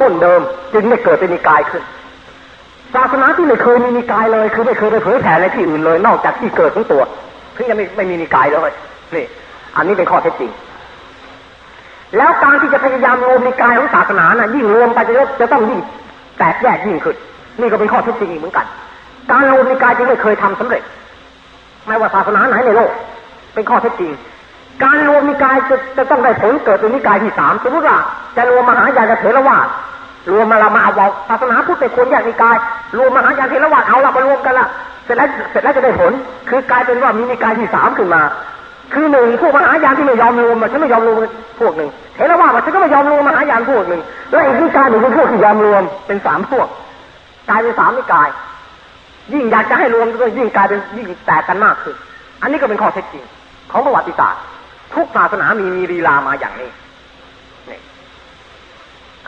ต้นเดิม จึงไม่เกิดเป็นนิกายขึ้น ศาสนาที่ไม่เคยมีนิกายเลย คือไม่เคยไปเผยแผ่ในที่อื่นเลย นอกจากที่เกิดของตัวถึงยังไม่ไม่มีนิกายเลยนี่ อันนี้เป็นข้อเท็จจริง แล้วการที่จะพยายามรวมนิกายของศาสนานะ่ะยิ่งรวมไปจะจะต้องยิ่งแตกแยกยิ่งขึ้น นี่ก็เป็นข้อเท็จจริงอีกเหมือนกัน การรวมนิกายจึงไม่เคยทำสำเร็จ ไม่ว่าศาสนาไหนในโลก เป็นข้อเท็จจริง การรวมนิกายจะจะต้องได้ผลเกิดเป็นนิกายที่สามสมมติว่าจะรวมมหายานกับเถรวาทรวมมาเรามาเอาศาสนาพุทธเป็นคนแยกนิกาย รวมมหายานเถรวาทเอาเรามารวมกันละเสร็จแล้วเสร็จแล้วจะได้ผล คือกลายเป็นว่ามีนิกายที่สามขึ้นมา คือหนึ่งพวกมหายานที่ไม่ยอมรวมมันฉันไม่ยอมรวมพวกหนึ่งเถรวาทฉันก็ไม่ยอมรวมมหายานพวกหนึ่งแล้วอีกนิกายหนึ่งพวกที่ยอมรวมเป็นสามพวกกลายเป็นสามนิกาย ยิ่งอยากจะให้รวมก็ยิ่งกลายเป็นยิ่งแตกกันมากขึ้นอันนี้ก็เป็นข้อเท็จจริงของประวัติศาสตร์ทุกศาสนามีมีรีลามาอย่างนี้นี่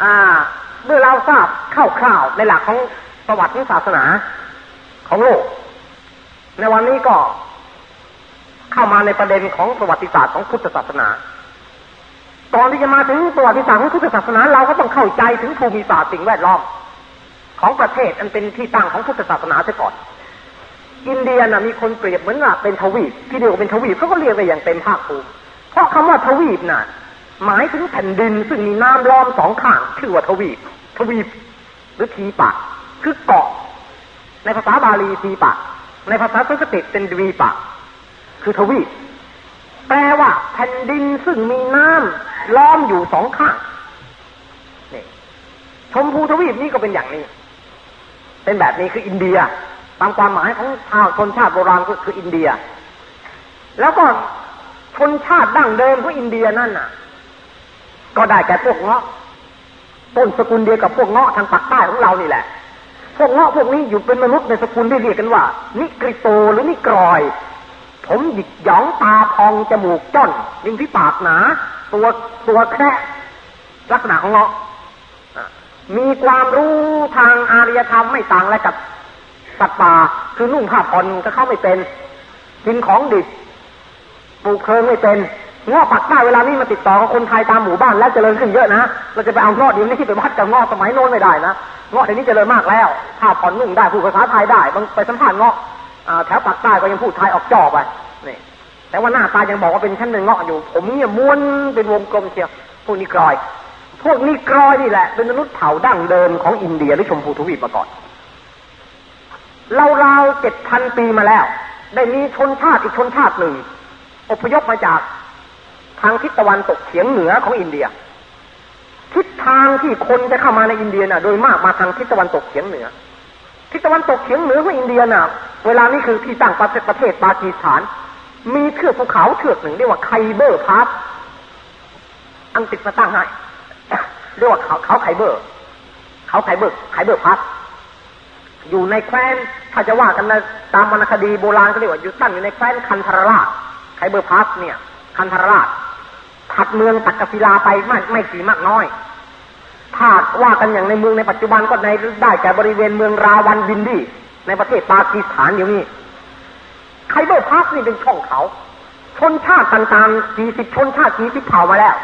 อ่า เมื่อเราทราบคร่าวๆในหลักของประวัติศาสนาของโลก ในวันนี้ก็ เข้ามาในประเด็นของประวัติศาสตร์ของพุทธศาสนาก่อนที่จะมาถึงประวัติศาสตร์ของพุทธศาสนา เราก็ต้องเข้าใจถึงภูมิศาสตร์สิ่งแวดล้อมของประเทศอันเป็นที่ตั้งของพุทธศาสนาเสียก่อน อินเดียนะมีคนเปรียบเหมือนว่าเป็นทวีปที่เรียกว่าเป็นทวีปเขาก็เรียกไปอย่างเต็มภาคภูมิเพราะคำว่าทวีปน่ะ หมายถึงแผ่นดินซึ่งมีน้ำล้อมสองข้างชื่อว่าทวีป ทวีปหรือทีปะคือเกาะ ในภาษาบาลีทีปะ ในภาษาสันสกฤตเป็นดวีปะ คือทวีปแปลว่าแผ่นดินซึ่งมีน้ำล้อมอยู่สองข้างนี่ชมพูทวีปนี่ก็เป็นอย่างนี้ เป็นแบบนี้คืออินเดีย ตามความหมายของชาวชนชาติโบราณก็คืออินเดีย แล้วก็ชนชาติดั้งเดิมของอินเดียนั่นน่ะ ก็ได้แก่พวกเงาะต้นสกุลเดียวกับพวกเงาะทางปากใต้ของเรานี่แหละ พวกเงาะพวกนี้อยู่เป็นมนุษย์ในสกุลที่เรียกกันว่า นิกริโตหรือนิกรอย ผมหยิกหยองตาพองจมูกจ้อนริมที่ปากหนา ตัวตัวแค่ลักษณะของเงาะมีความรู้ทางอารยธรรมไม่ต่างอะไรกับสัตว์ป่าคือนุ่งผ้าผ่อนก็เข้าไม่เป็นกินของดิบปลูกเพลิงไม่เป็นงอปักใต้เวลานี้มาติดต่อกับคนไทยตามหมู่บ้านแล้วเจริญขึ้นเยอะนะเราจะไปเอางอดีนี้ที่ไปวัดกับงอสมัยโน้นไม่ได้นะงอเดี๋ยวนี้เจริญมากแล้วผ้าผ่อนนุ่งได้พูดภาษาไทยได้บางไปสัมภาษณ์งอ แถวปักใต้ก็ยังพูดไทยออกจอไปนี่แต่ว่าหน้าตายังบอกว่าเป็นชั้นหนึ่งเงาะอยู่ ผมเนี่ยม้วนเป็นวงกลมเชียวพวกนี้กรอย พวกนี้กรอยนี่แหละ เป็นมนุษย์เผ่าดั้งเดิมของอินเดียหรือชมพูทวีปมาก่อนเราราวเจ็ดพันปีมาแล้ว ได้มีชนชาติอีกชนชาติหนึ่งอพยพมาจากทางทิศตะวันตกเฉียงเหนือของอินเดีย ทิศทางที่คนจะเข้ามาในอินเดียน่ะ โดยมากมาทางทิศตะวันตกเฉียงเหนือ ทิศตะวันตกเฉียงเหนือของอินเดียน่ะ เวลานี้คือที่ตั้งประเทศปากีสถาน มีเทือกภูเขาเทือกหนึ่งเรียกว่าไคเบอร์พาสอังกฤษมาตั้งให้เรียกว่าเขาเขาไคเบอร์ เขาไคเบอร์ไคเบอร์พาสอยู่ในแคว้นถ้าจะว่ากันนะตามวรรณคดีโบราณก็เรียกว่าอยู่ตั้งอยู่ในแคว้นคันธารราชไคเบอร์พาสเนี่ย คันธารราชถัดเมืองตักกศิลาไปไม่ไม่กี่มากน้อย ถ้าว่ากันอย่างในเมืองในปัจจุบันก็ในได้แก่บริเวณเมืองราวัลปินดีในประเทศปากีสถานอยู่นี่ไคเบอร์พาสนี่เป็นช่องเขา ชนชาติต่างๆกี่สิบชนชาติกี่สิบเผ่ามาแล้ว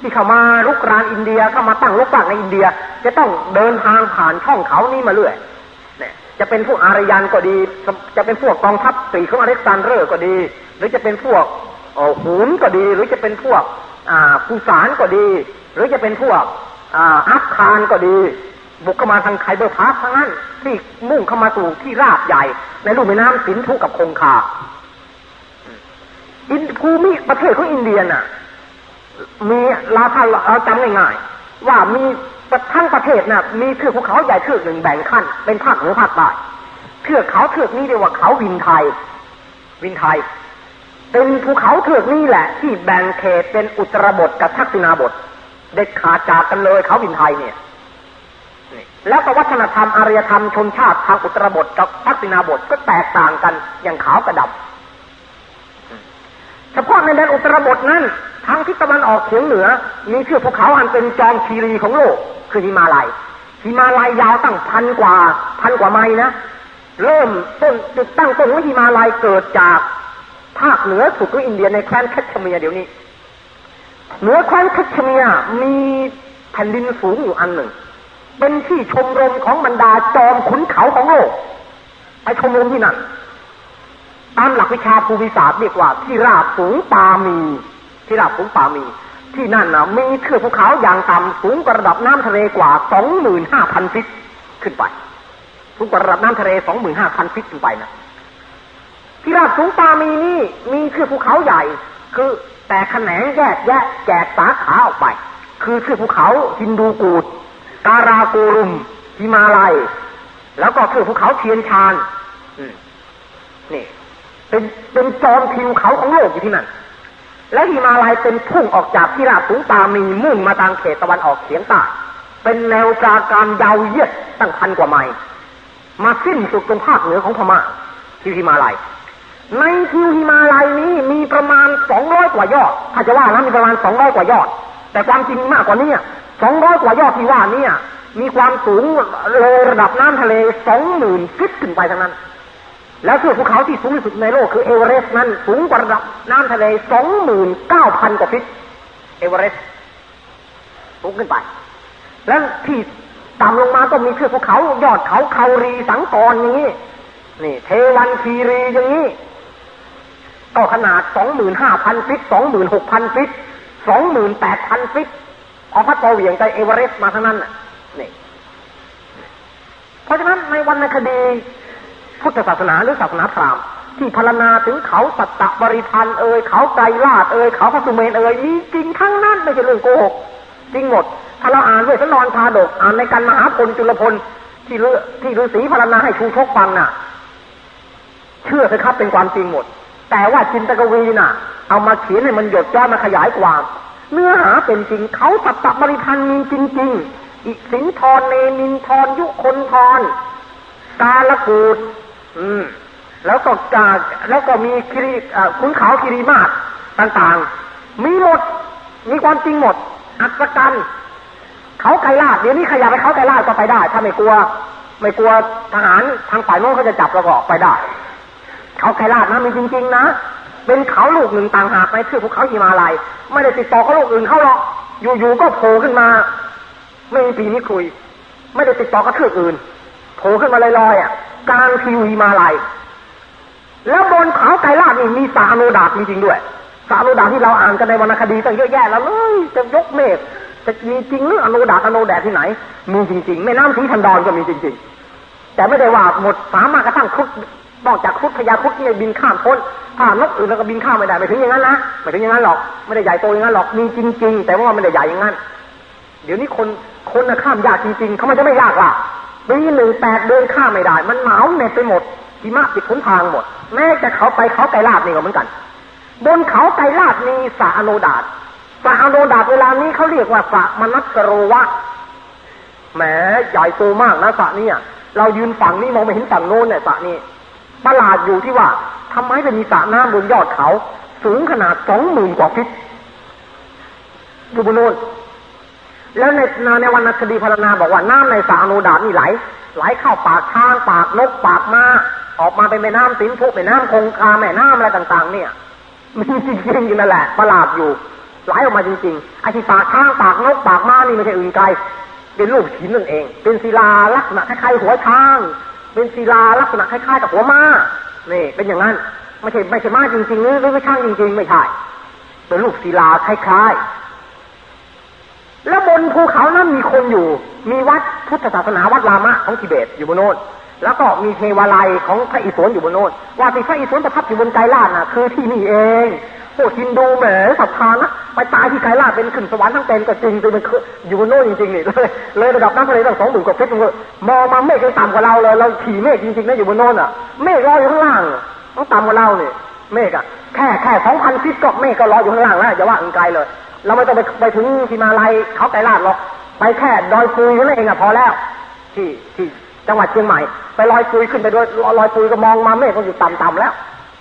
ที่เข้ามาลุกรานอินเดียเข้ามาตั้งรกตั้งรากในอินเดีย จะต้องเดินทางผ่านช่องเขานี้มาเรื่อยจะเป็นพวกอารยันก็ดี จะเป็นพวกกองทัพกรีกของอเล็กซานเดอร์ก็ดี หรือจะเป็นพวกหูณก็ดี หรือจะเป็นพวกกุษาณก็ดี หรือจะเป็นพวก อัฟคานก็ดีบุกเข้ามาทางไคเบอร์พาสทั้งนั้นที่มุ่งเข้ามาสู่ที่ราบใหญ่ ในรูปแม่น้ำสินธุกับคงคาอินภูมิประเทศของอินเดียน่ะ มีลาถ้าเราจำง่ายๆว่ามีทั้งประเทศน่ะ มีเทือกภูเขาใหญ่เทือกหนึ่งแบ่งขั้นเป็นภาคเหนือภาคใต้เทือกเขาเทือกนี้เรียกว่าเขาวินไทย วินไทย เป็นภูเขาเทือกนี้แหละ ที่แบ่งเขตเป็นอุตรบทกับทักษิณาบท เด็ดขาดจากกันเลยเขาวินไทยเนี่ยแล้วก็วัฒนธรรมอารยธรรมชนชาติทางอุตรบทกับทักษิณาบทก็แตกต่างกันอย่างขาวกระดับเฉพาะในแดนอุตรบทนั้นทางทิศตะวันออกเฉียงเหนือ มีเทือภูเขาอันเป็นจอมคีรีของโลก คือหิมาลัยหิมาลัยยาวตั้งพันกว่า พันกว่าไมล์นะเริ่มต้นจุดตั้งต้นของหิมาลัยเกิดจากภาคเหนือสุดของอินเดียในแคว้นแคชเมียร์เดี๋ยวนี้ เหนือแคว้นแคชเมียมีแผ่นดินสูงอยู่อันหนึ่ง เป็นที่ชมรมของบรรดาจอมขุนเขาของโลก ไปชมรมที่นั่น ตามหลักวิชาภูมิศาสตร์เรียกว่าที่ราบสูงปามี ที่ราบสูงปามี ที่นั่นนะมีเทือกภูเขาอย่างต่ำสูงกว่าระดับน้ำทะเลกว่าสองหมื่นห้าพันฟิตขึ้นไปสูงกว่าระดับน้ำทะเลสองหมื่นห้าพันฟิตขึ้นไปนะที่ราบสูงปามีนี่มีเทือกภูเขาใหญ่ คือแต่แขนงแยกแยะแจกสาขาออกไป คือเทือภูเขาฮินดูกูด การาโกรุมฮิมาลัย แล้วก็เทือภูเขาเทียนชานนี่ เป็นเป็นจอมทิวเขาของโลกอยู่ที่นั่น และหิมาลัยเป็นพุ่งออกจากที่ราบสูงตามีมุ่งมาทางเขตตะวันออกเฉียงใต้เป็นแนวปราการยาวเหยียดตั้งพันกว่าไมล์มาสิ้นสุดตรงภาคเหนือของพม่าทิวหิมาลัย ในทิวหิมาลัยนี้มีประมาณสองร้อยกว่ายอด ถ้าจะว่านะมีประมาณสองร้อยกว่ายอด แต่ความจริงมากกว่านี้สองร้อยกว่ายอดที่ว่านี่มีความสูงเลยระดับน้ำทะเลสองหมื่น feet ขึ้นไปทั้งนั้น แล้วเทือกภูเขาที่สูงที่สุดในโลกคือเอเวอเรสต์นั้นสูงกว่าระดับน้ำทะเลสองหมื่นเก้าพันกว่า feetเอเวอเรสต์สูงขึ้นไป แล้วที่ต่ำลงมาก็มีเทือกภูเขายอดเขาเคารีสังกรอย่างนี้ นี่ ธวัลคีรีอย่างนี้ ก็ขนาดสองหมื่นห้าพัน feet สองหมื่นหกพัน feet สองหมื่นแปดพัน feet พอฟัดพอเหวี่ยงกับเอเวอเรสต์มาทั้งนั้นนี่ เพราะฉะนั้นในวรรณคดี พุทธศาสนาหรือศาสนาพราหมณ์ที่พรรณนาถึงเขาสัตตบริพันธ์เอ่ยเขาไกรลาดเอ่ยเขาพระสุเมนเอ่ยมีจริงทั้งนั้นไม่ใช่เรื่องโกหกจริงหมด ถ้าเราอ่านด้วยสนอนชาดกอ่านในการมหาพลจุลพลที่เลือที่ฤาษีพรรณนาให้ชูชกฟังน่ะ เชื่อเถอะครับเป็นความจริงหมด แต่ว่าจินตกวีน่ะ เอามาเขียนให้มันหยดย้อนมาขยายความเนื้อหาเป็นจริงเขาสัตตบริพันธ์มีจริง ๆ อิสินทรเนมินทรยุคนทรกาลกูดอืม แล้วก็กาแล้วก็มีคิริขุนเขาคิริมาศต่างๆ มีหมด มีความจริงหมด อัศกันเขาไกลลาดเดี๋ยวนี้ขยับไปเขาไกลลาดก็ไปได้ ถ้าไม่กลัว ไม่กลัวทหารทางฝ่ายโน้นเขาจะจับเราก็ไปได้ เขาไกลาดนะมีจริง ๆ นะ เป็นเขาลูกหนึ่งต่างหากในเทือภูเขาหิมาลัย ไม่ได้ติดต่อเขาลูกอื่นเขาหรอก อยู่ๆก็โผล่ขึ้นมา ไม่มีปีนี้คุย ไม่ได้ติดต่อกับเทือกอื่นโผล่ขึ้นมาลอยๆอะกลางทิวีมาลายแล้วบนเขาไกรลาดนี่มีสาโนดาบจริงด้วย สาโนดาบที่เราอ่านกันในวรรณคดีตั้งเยอะแยะแล้วเลยจะยกเมฆจะมีจริงหรืออโนดาบอโนแดดที่ไหน มีจริงๆแม่น้ำสีทันดอนก็มีจริง ๆ แต่ไม่ได้ว่าหมดสามารถกระทั่งคุด นอกจากคุดพญาคุดที่บินข้ามพ้นถ้านกอื่นแล้วก็บินข้ามไม่ได้ไม่ถึงอย่างนั้นนะไม่ถึงอย่างนั้นหรอกไม่ได้ใหญ่โตอย่างนั้นหรอกมีจริง ๆ แต่ว่าไม่ได้ใหญ่อย่างนั้นเดี๋ยวนี้คนคนข้ามยากจริงๆเขาไม่จะไม่ยากล่ะปีหนึ่งแปดเดินข้าไม่ได้ มันหนาวเหน็บไปหมดหิมะปิดทุนทางหมด แม้แต่เขาไปเขาไกลลาดนี่ก็เหมือนกัน บนเขาไกลลาดมีสาโนดาตสาโนดาตเวลานี้เขาเรียกว่าสามนัสโรวะแหมใหญ่โตมากนะสระนี้เรายืนฝั่งนี้มองไม่เห็นฝั่งโน้นเนี่ยสระนี้ ประหลาดอยู่ที่ว่าทำไมเป็นมีสระน้ำบนยอดเขา สูงขนาดสองหมื่นกว่าฟิตอยู่บนโน้นแล้วในในวรรณคดีพรรณนาบอกว่าน้ำในสาโนดานี่ไหล ไหลเข้าปากช้างปากนกปากมาออกมาเป็นแม่น้ำสินทุแม่น้ำคงคาแม่น้ำอะไรต่าง ๆ เนี่ยมีจริงๆอยู่นั่นแหละประหลาดอยู่ไหลออกมาจริงๆไอ้ที่ปากช้างปากนกปากม้านี่ไม่ใช่อื่นไกลเป็นรูปหินนั่นเอง เป็นศิลาลักษณะคล้ายๆหัวช้าง เป็นศิลาลักษณะคล้ายๆกับหัวม้านี่ เป็นอย่างนั้นไม่ใช่ไม่ใช่ม้าจริงๆหรือไม่ใช่างจริง ๆ ไม่ใช่เป็นรูปศิลาคล้ายๆ แล้วบนภูเขานั้นมีคนอยู่ มีวัดพุทธศาสนาวัดลามะของทิเบตอยู่บนโน้นแล้วก็มีเทวาลัยของพระอิศวรอยู่บนโน้นว่าที่พระอิศวรประทับอยู่บนไกรลาดน่ะ คือที่นี่เอง พวกฮินดูแหมศรัทธานะไปตายที่ไกรลาเป็นขึ้นสวรรค์ทั้งเป็นก็จริงจริงมันอยู่บนโน้นจริงๆนี่เลยเลยระดับน้ำทะเลตั้งสองหมื่นกว่าฟิตมองมาเมฆยังต่ำกว่าเราเลยเราขี่เมฆจริงๆนะอยู่บนโน้นอะเมฆลอยอยู่ข้างล่างต้องต่ำกว่าเราเนี่ยเมฆอะแค่แค่สองพันฟิตก็เมฆก็ลอยอยู่ข้างล่างแล้วอย่าว่าอื่นไกลเลย เราไม่ต้องไปไปถึงทีมาลายเขาไกลลาดหรอกไปแค่ดอยปุยนั่นเองอะพอแล้วที่ที่จังหวัดเชียงใหม่ ไปลอยปุยขึ้นไปด้วยลอยปุยก็มองมาเมฆก็อยู่ต่ำๆแล้ว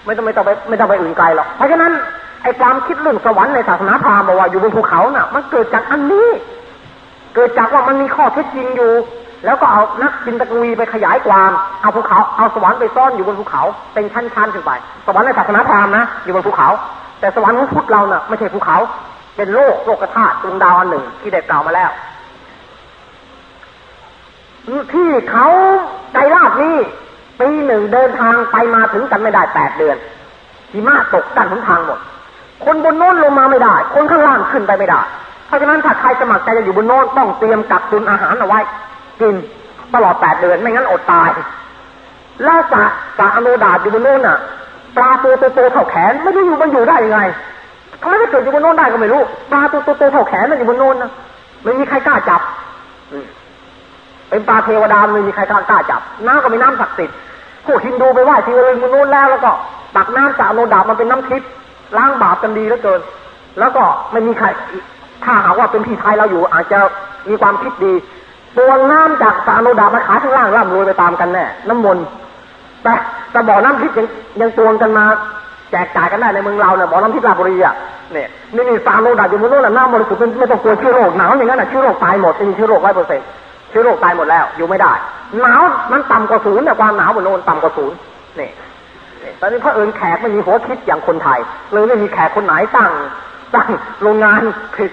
ไม่ต้องไม่ต้องไปไม่ต้องไปอื่นไกลหรอกเพราะฉะนั้น ไอ้ความคิดเรื่องสวรรค์ในศาสนาพราหมณ์บอกว่าอยู่บนภูเขาน่ะ มันเกิดจากอันนี้ เกิดจากว่ามันมีข้อเท็จจริงอยู่ แล้วก็เอานักจินตกวีไปขยายความเอาภูเขาเอาสวรรค์ไปซ่อนอยู่บนภูเขา เป็นชั้นๆขึ้นไป สวรรค์ในศาสนาพราหมณ์นะอยู่บนภูเขา แต่สวรรค์ของพุทธเราเน่ะไม่ใช่ภูเขา เป็นโลกโลกธาตุดวงดาวอันหนึ่ง ที่ได้กล่าวมาแล้วที่เขาใจราบนี้ปีหนึ่งเดินทางไปมาถึงกันไม่ได้แปดเดือนหิมะตกกันทุกทางหมด คนบนโน้นลงมาไม่ได้ คนข้างล่างขึ้นไปไม่ได้ เพราะฉะนั้นถ้าใครสมัครใจจะอยู่บนโน้นต้องเตรียมกักตุนอาหารเอาไว้ กินตลอดแปดเดือนไม่งั้นอดตายแล้วสะสะอโนดาอยู่บนโน้นน่ะปลาตัวโตๆเท่าแขนไม่รู้อยู่มันอยู่ได้ยังไงทำไมไม่เกิดอยู่บนโน้นได้ก็ไม่รู้ปลาตัวโตๆเท่าแขนมันอยู่บนโน้นนะไม่มีใครกล้าจับเป็นปลาเทวดาไม่มีใครกล้าจับ น้ำก็มีน้ำศักดิ์สิทธิ์พวกฮินดูไปไหว้ที่เริงบนโน้นแล้วแล้วก็ตักน้ำจากโนดามันเป็นน้ำทิพย์ ล้างบาปกันดีเหลือเกิน แล้วก็ไม่มีใคร ถ้าหากว่าเป็นพี่ไทยเราอยู่ อาจจะมีความคิดดีตวงน้ำจากสาโนดามาขายข้างล่างร่ำรวยไปตามกันแน่น้ำมนต์แต่แต่บ่อน้ำทิพย์ยังยังตวงกันมาแจกจ่ายกันได้ในเมืองเราเนี่ยบ่อน้ำทิพย์ลาบุรีอะเนี่ยนี่นี่สาโนดาอยู่บนโน้นน้ำบริสุทธิ์ไม่ต้องกลัวเชื้อโรคหนาวอย่างนั้นอะเชื้อโรคตายหมดไม่มีเชื้อโรคร้อยเปอร์เซ็นต์เชื้อโรคตายหมดแล้วอยู่ไม่ได้หนาวมันต่ำกว่าศูนย์เนี่ยความหนาวบนโน้นต่ำกว่าศูนย์เนี่ย ตอนนี้พระเอิญแขกไม่มีหัวคิดอย่างคนไทยเลยไม่มีแขกคนไหนตั้งตั้งโรงงานผลิต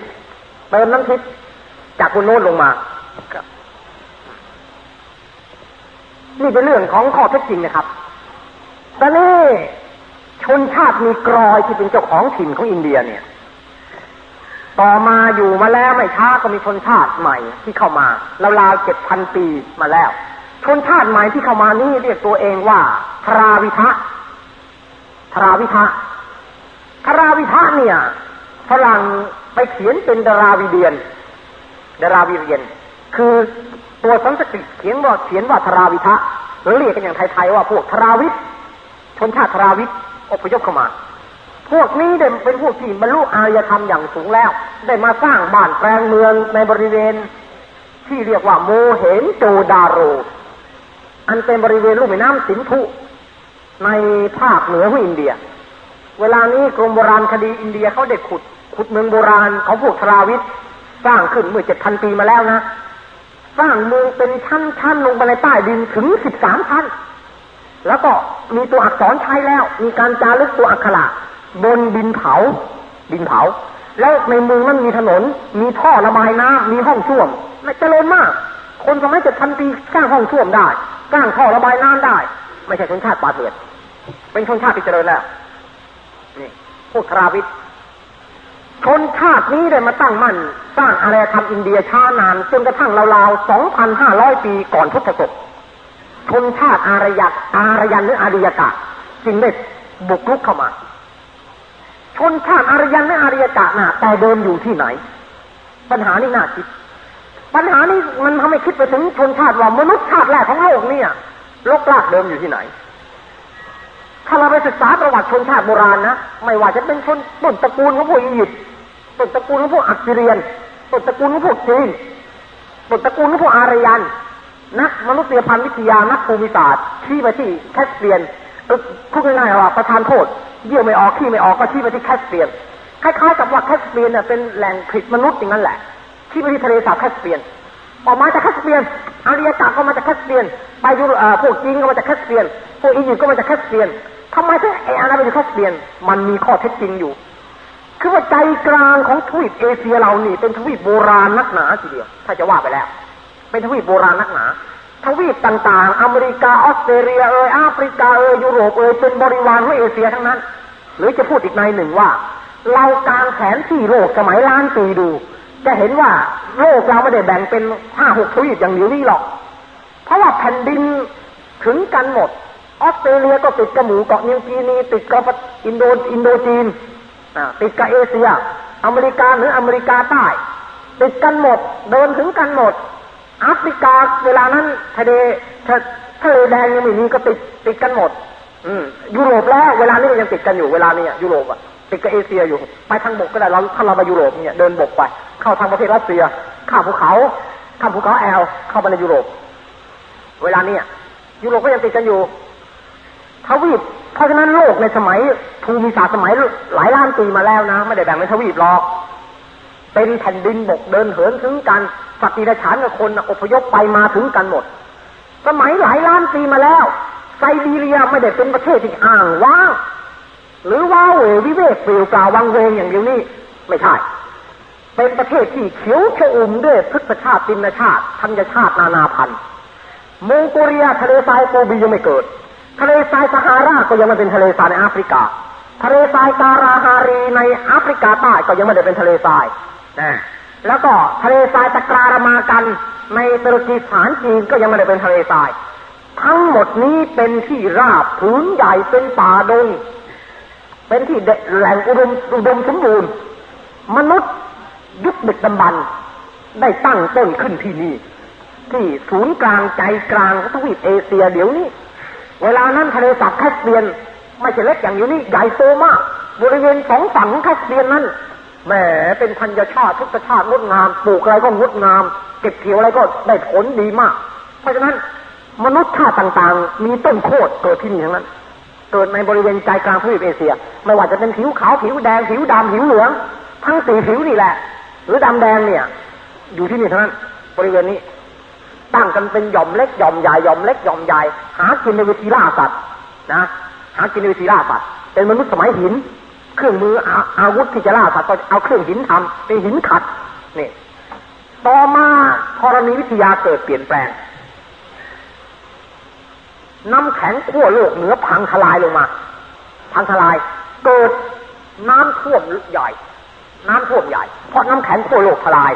เติมน้ำทิพจากบนโน้นลงมานี่เป็นเรื่องของข้อเท็จจริงนะครับตอนนี้ชนชาติมีกรอยที่เป็นเจ้าของถิ่นของอินเดียเนี่ย ต่อมาอยู่มาแล้วไม่ช้าก็มีชนชาติใหม่ที่เข้ามาราวเจ็ดพันปีมาแล้ว ชนชาติใหม่ที่เข้ามานี่เรียกตัวเองว่าทราวิทะ ทราวิทะทราวิทะเนี่ยฝรั่งไปเขียนเป็นดาราวิเดียนดาราวิเดียน คือตัวสันสกฤตเขียนว่าเขียนว่าทราวิทะหรือเรียกกันอย่างไทยๆว่าพวกทราวิทชนชาติทราวิทอพยพเข้ามา พวกนี้เด่เป็นพวกที่บรรลุอารยธรรมอย่างสูงแล้ว ได้มาสร้างบ้านแปลงเมืองในบริเวณ ที่เรียกว่าโมเหนโจดาโร อันเป็นบริเวณลุ่มแม่น้ำสินธุ ในภาคเหนือของอินเดีย เวลานี้กรมโบราณคดีอินเดียเขาได้ขุด ขุดเมืองโบราณของพวกทราวิทสร้างขึ้นเมื่อเจ็ดพันปีมาแล้วนะสร้างเมืองเป็นชั้นๆลงไปในใต้ดินถึงสิบสามชั้น แล้วก็มีตัวอักษรใช้แล้ว มีการจารึกตัวอักขระบนดินเผา ดินเผา แล้วในเมืองนั้นมีถนน มีท่อระบายน้ำมีห้องส้วมไม่เจริญมาก คนสมัยเจ็ดพันปีสร้างห้องส้วมได้สร้างท่อระบายน้ำได้ ไม่ใช่ชนชาติปาเถื่อนเป็นชนชาติที่เจริญแล้วนี่พวกทราวิทชนชาตินี้ได้มาตั้งมั่น สร้างอารยธรรมอินเดียช้านานจนกระทั่งราวๆ2,500ปีก่อนพุทธศกชนชาติอารยักอารยันหรืออาริยกะจึงได้บุกรุกเข้ามา ชนชาติอารยันหรืออาริยกะน่ะ แต่เดิมอยู่ที่ไหน ปัญหานี่น่าคิด ปัญหานี้มันทำให้คิดไปถึงชนชาติว่ามนุษย์ชาติแรกของโลกเนี่ย ลกลากเดิมอยู่ที่ไหน ถ้าเราไปศึกษาประวัติชนชาติโบราณนะ ไม่ว่าจะเป็นชนต้นตระกูลของพวกอียิปต์ต้นตระกูลของพวกอัสซีเรียนต้นตระกูลของพวกจีนต้นตระกูลของพวกอารยัน นักมนุษยพันธุ์วิทยา นักภูมิศาสตร์ชี้ไปที่แคสเปียนพูดง่ายๆว่าประทานโทษเยี่ยวไม่ออกขี้ไม่ออกก็ชี้ไปที่แคสเปียนคล้ายๆกับว่าแคสเปียนเป็นแหล่งผลิตมนุษย์อย่างนั้นแหละชี้ไปที่ทะเลสาบแคสเปียน ออกมาจากแคสเปียนอาริยกะก็มาจากแคสเปียนไปยุโรปพวกจีนก็มาจากแคสเปียนพวกอียิปต์ก็มาจากแคสเปียนทำไมถึงไอ้อาณาเป็นแคสเปียน มันมีข้อเท็จจริงอยู่ คือว่าใจกลางของทวีปเอเชียเรานี่ เป็นทวีปโบราณนักหนาทีเดียว ถ้าจะว่าไปแล้ว เป็นทวีปโบราณนักหนาทวีปต่างๆ อเมริกาออสเตรเลียเอยแอฟริกาเอยยุโรปเอยเป็นบริวารของเอเชียทั้งนั้น หรือจะพูดอีกนัยหนึ่งว่า เรากางแผนที่โลกสมัยล้านปีดู จะเห็นว่าโลกเราไม่ได้แบ่งเป็นห้าหกทวีปอย่างเดี๋ยวนี้หรอก เพราะว่าแผ่นดินถึงกันหมด ออสเตรเลียก็ติดกับหมู่เกาะนิวกินีติดกับอินโดอินโดจีนติดกับเอเชีย อเมริกาหรืออเมริกาใต้ ติดกันหมด เดินถึงกันหมดแอฟริกาเวลานั้นทะเลทะเลแดงยังไม่มีก็ติดติดกันหมด อืมยุโรปแล้ว เวลานี้ยังติดกันอยู่เวลานี้ยุโรปอะ ติดกับเอเชียอยู่ไปทางบกก็ได้เราถ้าเราไปยุโรปเนี่ยเดินบกไป เข้าทางประเทศรัสเซีย ข้ามภูเขาข้ามภูเขาแอลเข้าไปในยุโรป เวลาเนี้ยยุโรปก็ยังติดกันอยู่ทวีปเพราะฉะนั้นโลกในสมัยภูมิศาสตร์สมัยหลายล้านปีมาแล้วนะ ไม่ได้แบ่งเป็นทวีปหรอก เป็นแผ่นดินบกเดินเหินถึงกันสัตว์ดิฉานกับคนอพยพไปมาถึงกันหมด สมัยหลายล้านปีมาแล้วไซบีเรียไม่ได้เป็นประเทศที่อ่างว่าง หรือว่าเววิเวกเปลี่ยวกล่าววังเวงอย่างเดียวนี้ ไม่ใช่ เป็นประเทศที่เขียวชอุ่มด้วยพฤกษชาติตินชาติธัญชาตินานาพันธุ์มองโกเรียทะเลทรายโกบียังไม่เกิด ทะเลทรายซาฮาราก็ยังไม่เป็นทะเลทรายในแอฟริกา ทะเลทรายการาฮารีในแอฟริกาใต้ก็ยังไม่ได้เป็นทะเลทรายนะแล้วก็ทะเลทรายตะกราามากันในตุรกีสถานจีนก็ยังไม่ได้เป็นทะเลทราย ทั้งหมดนี้เป็นที่ราบผืนใหญ่เป็นป่าดง เป็นที่แหล่งอุดมอุดมสมบูรณ์มนุษย์ยุคดึกดำบรรได้ตั้งต้นขึ้นที่นี่ ที่ศูนย์กลางใจกลางทวีปเอเชียเดี๋ยวนี้ เวลานั้นทะเลสาบแคสเปียน ไม่ใช่เล็กอย่างเดี๋ยวนี้ใหญ่โตมาก บริเวณสองฝั่งแคสเปียนนั้นแหมเป็นพันธุชาติทุกชาติงดงามปลูกอะไรก็งดงาม เก็บเกี่ยวอะไรก็ได้ผลดีมาก เพราะฉะนั้นมนุษย์ชาติต่างๆ มีต้นโคตรเกิดที่นี่ทั้งนั้น เกิดในบริเวณใจกลางทวีปเอเชีย ไม่ว่าจะเป็นผิวขาวผิวแดงผิวดำผิวเหลือง ทั้งสีผิวนี่แหละ หรือดำแดงเนี่ย อยู่ที่นี่เทั้งนั้น บริเวณนี้ ตั้งกันเป็นหย่อมเล็กหย่อมใหญ่หย่อมเล็กหย่อมใหญ่หากินในวิธีล่าสัตว์นะหากินในวิธีล่าสัตว์เป็นมนุษย์สมัยหิน เครื่องมืออาวุธที่จะล่าสัตว์ก็เอาเครื่องหินทำเป็นหินขัดนี่ต่อมาธรณีวิทยาเกิดเปลี่ยนแปลง น้ำแข็งขั้วโลกเหนือพังทลายลงมา พังทลาย เกิดน้ำท่วมใหญ่ น้ำท่วมใหญ่ เพราะน้ำแข็งขั้วโลกทลาย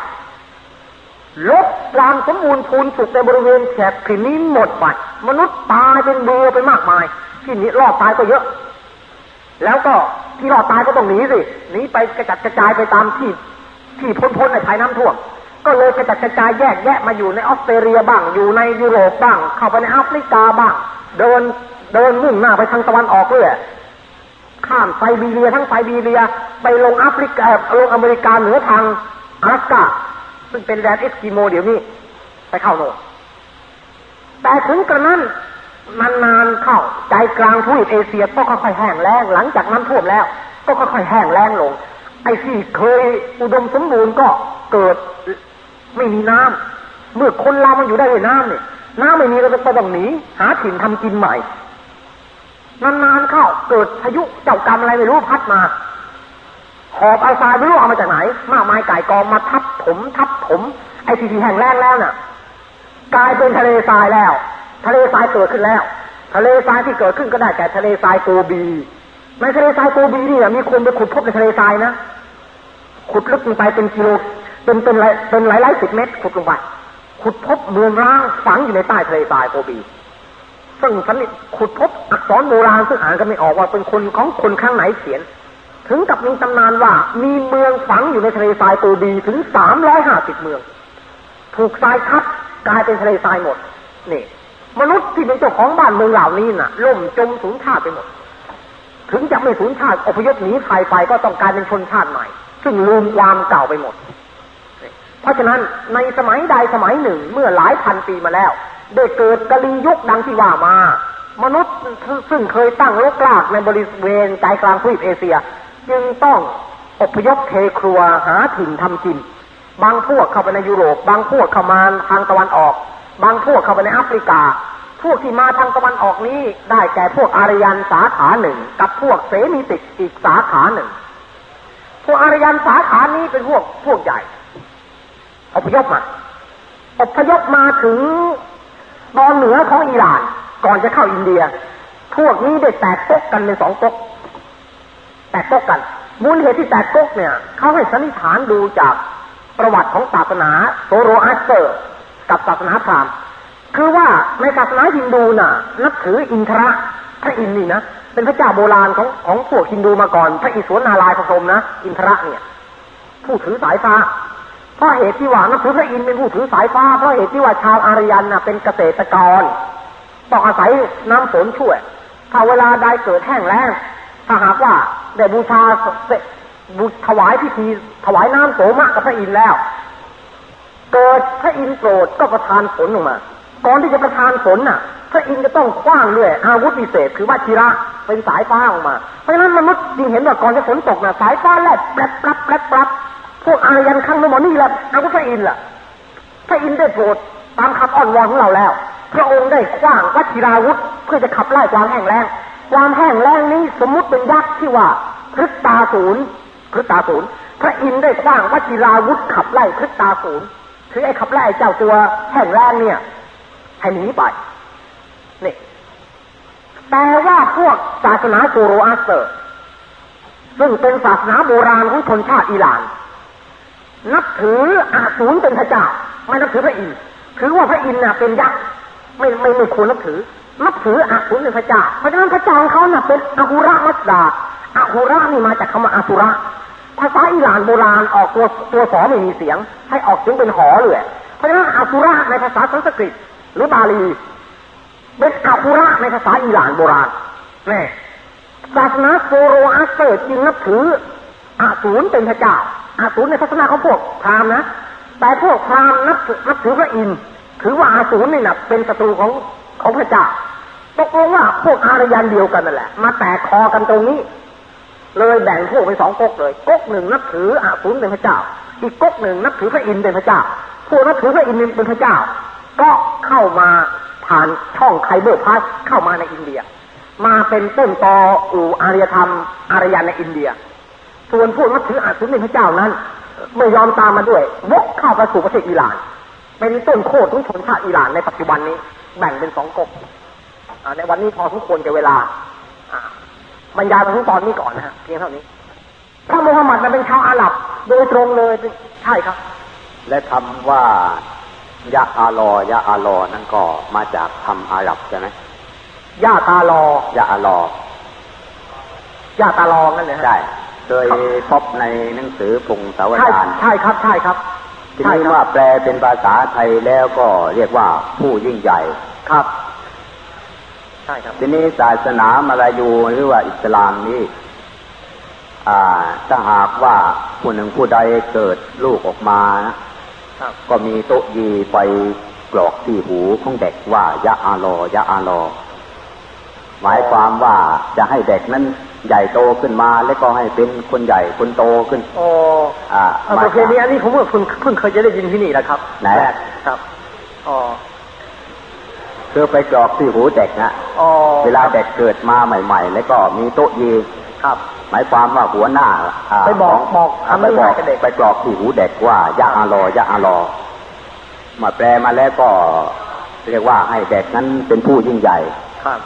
ลบความสมบูรณ์พูนสุขในบริเวณแถบถิ่นนี้หมดไปมนุษย์ตายเป็นเบือไปมากมาย ที่นี้รอดตายก็เยอะ แล้วก็ที่รอดตายก็ต้องหนีสิหนีไปกระจัดกระจายไปตามที่ที่พ้นๆในภายน้ำท่วมก็เลยกระจัดกระจายแยกแยะมาอยู่ในออสเตรเลียบ้าง อยู่ในยุโรปบ้าง เข้าไปในแอฟริกาบ้าง เดินเดินมุ่งหน้าไปทางตะวันออกเลยข้ามไซบีเรียทั้งไซบีเรีย ไปลงแอฟริกาลงอเมริกาเหนือทางอลาสกาซึ่งเป็นแดนเอสกิโมเดี๋ยวนี้ ไปเข้าโน่แต่ถึงกระนั้นมันนานเข้าใจกลางทวีปเอเชียก็ค่อยๆแห้งแล้งหลังจากน้ำท่วมแล้ว ก็ค่อยๆแห้งแล้งลง ไอ้ที่เคยอุดมสมบูรณ์ก็เกิดไม่มีน้ำเมื่อคนเรามันอยู่ได้ด้วยน้ำเนี่ย น้ำไม่มีก็ต้องหนี หาถิ่นทำกินใหม่ นานๆเข้าเกิดพายุเจ้ากรรมอะไรไม่รู้พัดมาหอบเอาทรายไม่รู้เอามาจากไหน มากมายไก่กองมาทับถม ทับถม ไอ้ที่ที่แห้งแล้งแล้วน่ะ กลายเป็นทะเลทรายแล้ว ทะเลทรายเกิดขึ้นแล้ว ทะเลทรายที่เกิดขึ้นก็ได้แก่ทะเลทรายโกบีในทะเลทรายโกบีนี่มีคนไปขุดพบในทะเลทรายนะขุดลึกลงไปเป็นกิโลเป็นเป็นหลายเป็นหลายหลายสิบเมตรขุดลงไป ขุดพบเมืองร้างฝังอยู่ในใต้ทะเลทรายโกบี ซึ่งสันนิขุดพบอักษรโบราณซึ่งอ่านกันไม่ออกว่าเป็นคนของคนข้างไหนเขียน ถึงกับมีตำนานว่ามีเมืองฝังอยู่ในทะเลทรายตัวดีถึงสามร้อยห้าสิบเมือง ถูกทรายทับกลายเป็นทะเลทรายหมดนี่มนุษย์ที่เป็นเจ้าของบ้านเมืองเหล่านี้น่ะ ล่มจมสูญชาติไปหมด ถึงจะไม่สูญชาติอพยพหนีภัยไปก็ต้องกลายเป็นชนชาติใหม่ ซึ่งลืมความเก่าไปหมด เพราะฉะนั้นในสมัยใดสมัยหนึ่งเมื่อหลายพันปีมาแล้วได้เกิดกะลียุคดังที่ว่ามามนุษย์ซึ่งเคยตั้งรกรากในบริเวณใจกลางทวีปเอเชีย จึงต้องอพยพเทครัวหาถิ่นทำกิน บางพวกเข้าไปในยุโรป บางพวกเข้ามาทางตะวันออก บางพวกเข้าไปในแอฟริกา พวกที่มาทางตะวันออกนี้ได้แก่พวกอารยันสาขาหนึ่ง กับพวกเสมีติกอีกสาขาหนึ่ง พวกอารยันสาขานี้เป็นพวกพวกใหญ่ อพยพมาอพยพมาถึงตอนเหนือของอิหร่าน ก่อนจะเข้าอินเดีย พวกนี้ได้แตกตกกันเป็นสองตกแตกกกกันมูลเหตุที่แตกกกเนี่ย เขาให้สันนิษฐานดูจากประวัติของศาสนาโซโรอัสเตอร์ กับศาสนาพราหมณ์คือว่าในศาสนาฮินดูน่ะ นับถืออินทระพระอินทร์นี่นะเป็นพระเจ้าโบราณของของพวกฮินดูมาก่อน พระอิศวรนาลายพระพรหมนะอินทระเนี่ย ผู้ถือสายฟ้า เพราะเหตุที่ว่านับถือพระอินทร์เป็นผู้ถือสายฟ้าเพราะเหตุที่ว่าชาวอารยันน่ะเป็นเกษตรกรต้องอาศัยน้ำฝนช่วย ถ้าเวลาใดเกิดแห้งแล้งถ้าหากว่าได้บูชาบูถวายพิธีถวายน้ำโสมะกับพระอินทร์แล้ว เกิดพระอินทร์โปรดก็ประทานฝนออกมาก่อนที่จะประทานฝนน่ะ พระอินทร์จะต้องคว้างด้วยอาวุธพิเศษคือว่าชีระเป็นสายฟ้าออกมา เพราะฉะนั้นมนุษย์จึงเห็นว่าก่อนจะฝนตกน่ะสายฟ้าแลบแปรบแปรบแปรบแปรบ พวกอารยันข้างโน้นนี่แหละอาวุธพระอินทร์ล่ะ พระอินทร์ได้โปรดตามคำอ้อนวอนของเราแล้ว พระองค์ได้คว้างวัชิราวุธเพื่อจะขับไล่ความแห้งแล้งความแห้งแล้งนี้สมมุติเป็นยักษ์ที่ว่าพฤตาศูนย์พฤตาศูนย์พระอินทร์ได้คว้างวัชิราวุธขับไล่พฤตาศูนย์คือไอ้ขับไล่เจ้าตัวแห้งแล้งเนี่ยให้หนีไปนี่แต่ว่าพวกศาสนาโซโรอัสเตอร์ ซึ่งเป็นศาสนาโบราณของชนชาติอิหร่าน นับถืออสูรเป็นพระเจ้า ไม่นับถือพระอินทร์ถือว่าพระอินทร์น่ะเป็นยักษ์ไม่ไม่ไม่ควรนับถือ นับถืออาสูรเป็นพระเจ้าเพราะฉะนั้นพระเจ้าของเขาน่ะเป็นอหุระมัสดาอาหุระนี่มาจากคำว่าอาสุระภาษาอิหร่านโบราณออกตัวตัวสอไม่มีเสียง ให้ออกเสียงเป็นหอเลย เพราะฉะนั้นอาสุระในภาษาสันสกฤต หรือบาลีเป็นอาหุระในภาษาอิหร่านโบราณแน่ศาสนาโซโรอัสเตอร์จึงนับถืออาสูรเป็นพระเจ้า อาสูรในศาสนาของพวกพราหมณ์นะแต่พวกพราหมณ์นับนับถือพระอินทร์ถือว่าอาสูรนี่นะเป็นศัตรูของของพระเจ้าตกลงว่าพวกอารยันเดียวกันนั่นแหละ มาแตกคอกันตรงนี้ เลยแบ่งพวกเป็นสองก๊กเลยก๊กหนึ่งนับถืออาสูรเป็นพระเจ้า อีกก๊กหนึ่งนับถือพระอินทร์เป็นพระเจ้า พวกนับถือพระอินทร์เป็นพระเจ้า ก็เข้ามาผ่านช่องไคเบอร์พาสเข้ามาในอินเดีย มาเป็นต้นตออู่อารยธรรมอารยันในอินเดีย ส่วนพวกนับถืออาสูรเป็นพระเจ้านั้นไม่ยอมตามมาด้วยวกเข้าไปสู่ประเทศอิหร่าน เป็นต้นโคตรของชนชาติอิหร่านในปัจจุบันนี้ แบ่งเป็นสองก๊กในวันนี้พอสมควรกับเวลาบรรยายมาทั้งตอนนี้ก่อนนะฮะเพียงเท่านี้พระโมฮัมหมัดนั้นเป็นชาวอาหรับโดยตรงเลยใช่ครับ และคำว่ายะอาลอยะอาลอนั่นก็มาจากคำอาหรับใช่ไหมย่าตาลอยะอาลอย่าตาลอนั่นเลยฮะใช่ เคยพบในหนังสือพงศาวใช่ดารใช่ครับใช่ครับทีใช่นี้ครับว่าแปลเป็นภาษาไทยแล้วก็เรียกว่าผู้ยิ่งใหญ่ครับใช่ครับทีนี้ศาสนามาลายูหรือว่าอิสลามนี้อ่าถ้าหากว่าผู้หนึ่งผู้ใดเกิดลูกออกมานะครับก็มีโต๊ะยีไปกรอกที่หูของเด็กว่ายะอาลอยะอาลอ หมายความว่าจะให้เด็กนั้น ใหญ่โตขึ้นมาแล้วก็ให้เป็นคนใหญ่คนโตขึ้น โอ้อ่าเอาประเพณีอันนี้ผมเพิ่งเพิ่งเพิ่งเคยจะได้ยินที่นี่แหละครับไหนแรกครับอ๋อคือไปกรอกที่หูเด็กนะอ๋อเวลาเด็กเกิดมาใหม่ ๆ แล้วก็มีโต๊ะยีครับ หมายความว่าหัวหน้าาไปบอกขงบอกอ่าทำไปให้บอกกับเด็กไปกรอกที่หูเด็กว่ายะอาลอยะอาลอมาแปลมาแล้วก็ เรียกว่าให้เด็กนั้นเป็นผู้ยิ่งใหญ่ครับ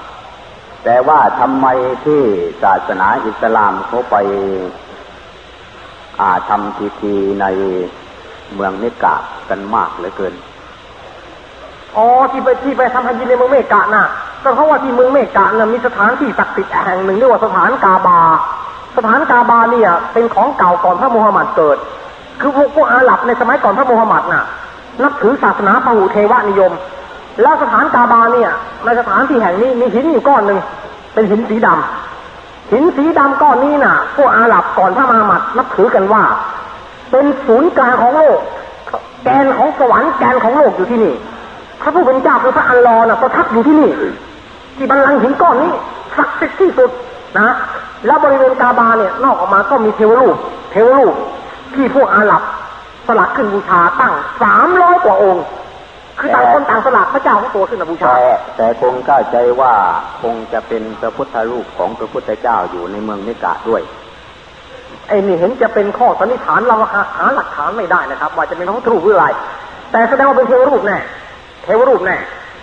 แต่ว่าทำไมที่ศาสนาอิสลามเขาไปอาทำพิธีในเมืองเมกากันมากเหลือเกิน อ๋อที่ไปที่ไปทำฮัจญในเมืองเมกะน่ะ ก็เพราะว่าที่เมืองเมกะน่ะมีสถานที่ศักดิ์สิทธิ์แห่งหนึ่งเรียกว่าสถานกาบา สถานกาบาเนี่ยเป็นของเก่าก่อนพระโมฮัมหมัดเกิด คือพวกพวกอาหรับในสมัยก่อนพระโมฮัมหมัดน่ะ นับถือศาสนาพหุเทวนิยม แล้วสถานกาบาเนี่ยในสถานที่แห่งนี้มีหินอยู่ก้อนหนึ่งเป็นหินสีดำหินสีดำก้อนนี้น่ะ พวกอาหรับก่อนพระมาหมัดนับถือกันว่า เป็นศูนย์กลางของโลก แกนของสวรรค์แกนของโลกอยู่ที่นี่พระผู้เป็นเจ้าคือพระอัลลอฮ์น่ะประทับอยู่ที่นี่ ที่บัลลังหินก้อนนี้ศักดิ์สิทธิ์ที่สุดนะแล้วบริเวณกาบาเนี่ยนอกออกมาก็มีเทวรูป เทวรูปที่พวกอาหรับสลักขึ้นบูชาตั้งสามร้อยกว่าองค์ คือต่างคนต่างสลักพระเจ้าของตัวขึ้นมาบูชาแต่แต่คงเข้าใจว่าคงจะเป็นพระพุทธรูปของพระพุทธเจ้าอยู่ในเมืองเมกาด้วยไอ้นี่เห็นจะเป็นข้อสันนิษฐานเราหาหาหลักฐานไม่ได้นะครับ ว่าจะเป็นพระพุทธรูปหรืออะไร แต่แสดงว่าเป็นเทวรูปแน่เทวรูปแน่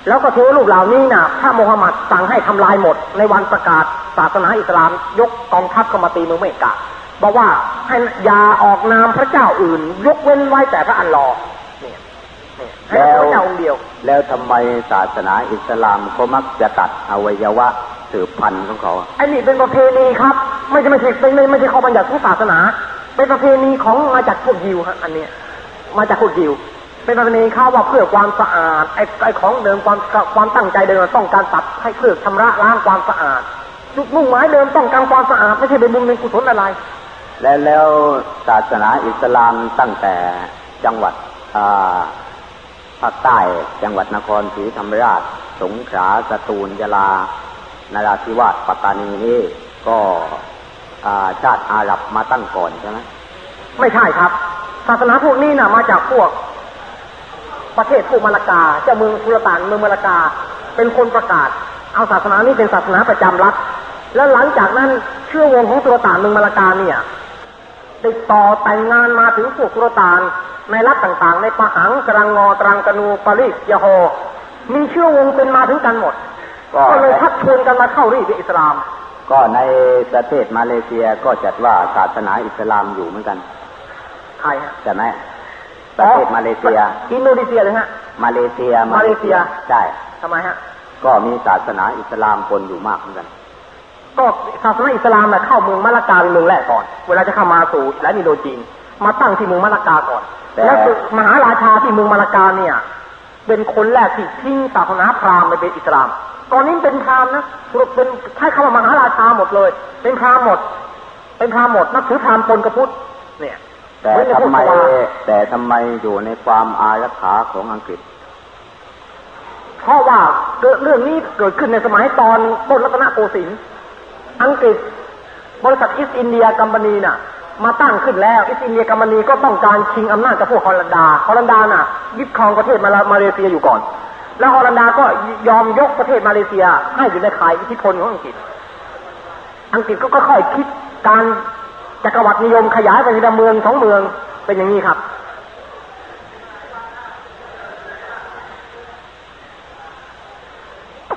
แล้วก็เทวรูปเหล่านี้นะพระโมฮัมหมัดสั่งให้ทำลายหมด ในวันประกาศศาสนาอิสลาม ยกกองทัพเข้ามาตีเมืองเมกะบอกว่าให้อย่าออกนามพระเจ้าอื่น ยกเว้นไว้แต่พระอัลลอ แล้วพระเจ้าองค์เดียวแล้วทำไมศาสนาอิสลามเขามักจะตัดอวัยวะสืบพันธุ์ของเขาไอ้นี่เป็นประเพณีครับ ไม่ใช่ไม่ใช่เป็นไม่ไม่ใช่ข้อบัญญัติของศาสนา เป็นประเพณีของมาจากพวกยิวฮะอันเนี้ยมาจากพวกยิว เป็นประเพณีข้าวว่าเพื่อความสะอาดไอ้ไอ้ของเดิมความความตั้งใจเดิมต้องการตัดให้เพื่อชำระล้างความสะอาด จุดมุ่งหมายเดิมต้องการความสะอาดไม่ใช่เป็นบุญเป็นกุศลอะไร และแล้วศาสนาอิสลามตั้งแต่จังหวัดอ่า ภาคใต้จังหวัดนครศรีธรรมราช สงขลาสตูลยาลานราธิวาสปัตตานีนี่ก็ชาติอาหรับมาตั้งก่อนใช่ไหมไม่ใช่ครับ ศาสนาพวกนี้นะ่ะ มาจากพวก ประเทศพวกมาลากาเจ้าเมืองสุลต่านเมืองมาลากา เป็นคนประกาศ เอาศาสนานี้เป็นศาสนาประจำรัฐแล้วหลังจากนั้นเชื่อวงของสุลต่านเมืองมาลากาเนี่ย ติดต่อแต่งงานมาถึงพวกสุลต่านในรัฐต่างๆ ในปะหังกรังงอตรังกนูปารีสยาโฮ มีเชื่อวงเป็นมาถึงกันหมด ก็เลยทักชวนกันมาเข้ารีดอิสลาม ก็ในประเทศมาเลเซียก็จัดว่าศาสนาอิสลามอยู่เหมือนกันใครฮะใช่ไหมประเทศมาเลเซีย อินโดนีเซียเลยฮะ มาเลเซีย มาเลเซีย ใช่ทำไมฮะ ก็มีศาสนาอิสลามปนอยู่มากเหมือนกัน ก็ศาสนาอิสลามน่ะเข้าเมืองมะละกาเป็นเมืองแรกก่อน เวลาจะเข้ามาสู่และนิโดจีน มาตั้งที่เมืองมะละกาก่อน แล้วมหาราชาที่เมืองมะละกาเนี่ย เป็นคนแรกที่ทิ้งศาสนาพราหมณ์ไปเป็นอิสลาม ตอนนี้เป็นพราหมณ์นะเป็นใช้คำว่ามหาราชาหมดเลย เป็นพราหมณ์หมด เป็นพราหมณ์หมดนับถือพราหมณ์ปนกับพุทธเนี่ยแต่ทำไมแต่ทำไมอยู่ในความอารักขาของอังกฤษ เพราะว่าเรื่องนี้เกิดขึ้นในสมัยตอนต้นรัตนโกสินทร์ อังกฤษ บริษัท East India Company น่ะ มาตั้งขึ้นแล้ว East India Company ก็ต้องการชิงอำนาจจากพวกฮอลันดาฮอลันดาน่ะยึดครองประเทศมามาเลเซียอยู่ก่อน แล้วฮอลันดาก็ยอมยกประเทศมาเลเซีย ให้อยู่ในข่ายอิทธิพลของอังกฤษ อังกฤษก็ค่อยคิดการจักรวรรดินิยมขยายไปในเมืองสองเมืองเป็นอย่างนี้ครับ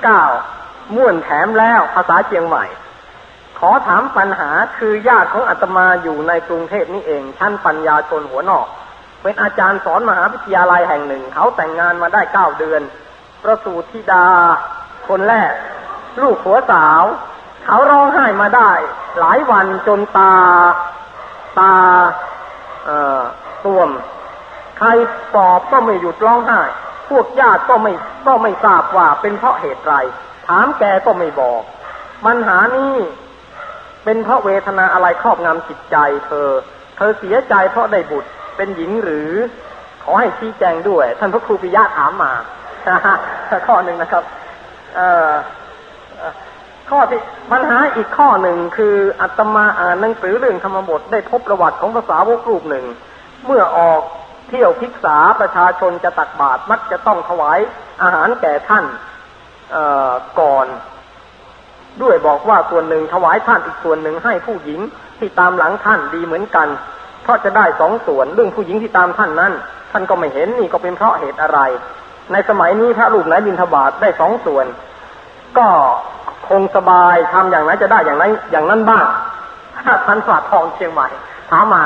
เก้าม่วนแถมแล้วภาษาเชียงใหม่ ขอถามปัญหาคือญาติของอาตมาอยู่ในกรุงเทพนี่เอง ชั้นปัญญาชนหัวนอก เป็นอาจารย์สอนมหาวิทยาลัยแห่งหนึ่ง เขาแต่งงานมาได้เก้าเดือน ประสูติดา คนแรก ลูกหัวสาว เขาร้องไห้มาได้ หลายวันจนตา ตาเอ่อตวม ใครปอบก็ไม่หยุดร้องไห้ พวกญาติก็ไม่ก็ไม่ทราบว่าเป็นเพราะเหตุไร ถามแกก็ไม่บอก ปัญหานี้ เป็นเพราะเวทนาอะไรครอบงำจิตใจเธอ เธอเสียใจเพราะได้บุตรเป็นหญิงหรือ ขอให้ชี้แจงด้วย ท่านพระครูปิยะถามมาข้อหนึ่งนะครับ เอ่อข้อที่ปัญหาอีกข้อหนึ่งคืออัตมาอ่านหนังสือเรื่องธรรมบทได้พบประวัติของภาษาวกรูปหนึ่ง เมื่อออกเที่ยวพิกษาประชาชนจะตักบาตรมักจะต้องถวายอาหารแก่ท่านก่อน ด้วยบอกว่าส่วนหนึ่งถวายท่านอีกส่วนหนึ่งให้ผู้หญิงที่ตามหลังท่านดีเหมือนกัน เพราะจะได้สองส่วนเรื่องผู้หญิงที่ตามท่านนั้น ท่านก็ไม่เห็นนี่ก็เป็นเพราะเหตุอะไร ในสมัยนี้พระรูปไหนบินทบาทได้สองส่วน ก็คงสบายทำอย่างนั้นจะได้อย่างนั้นอย่างนั้นบ้างท่านฝาดทองเชียงใหม่ถามมา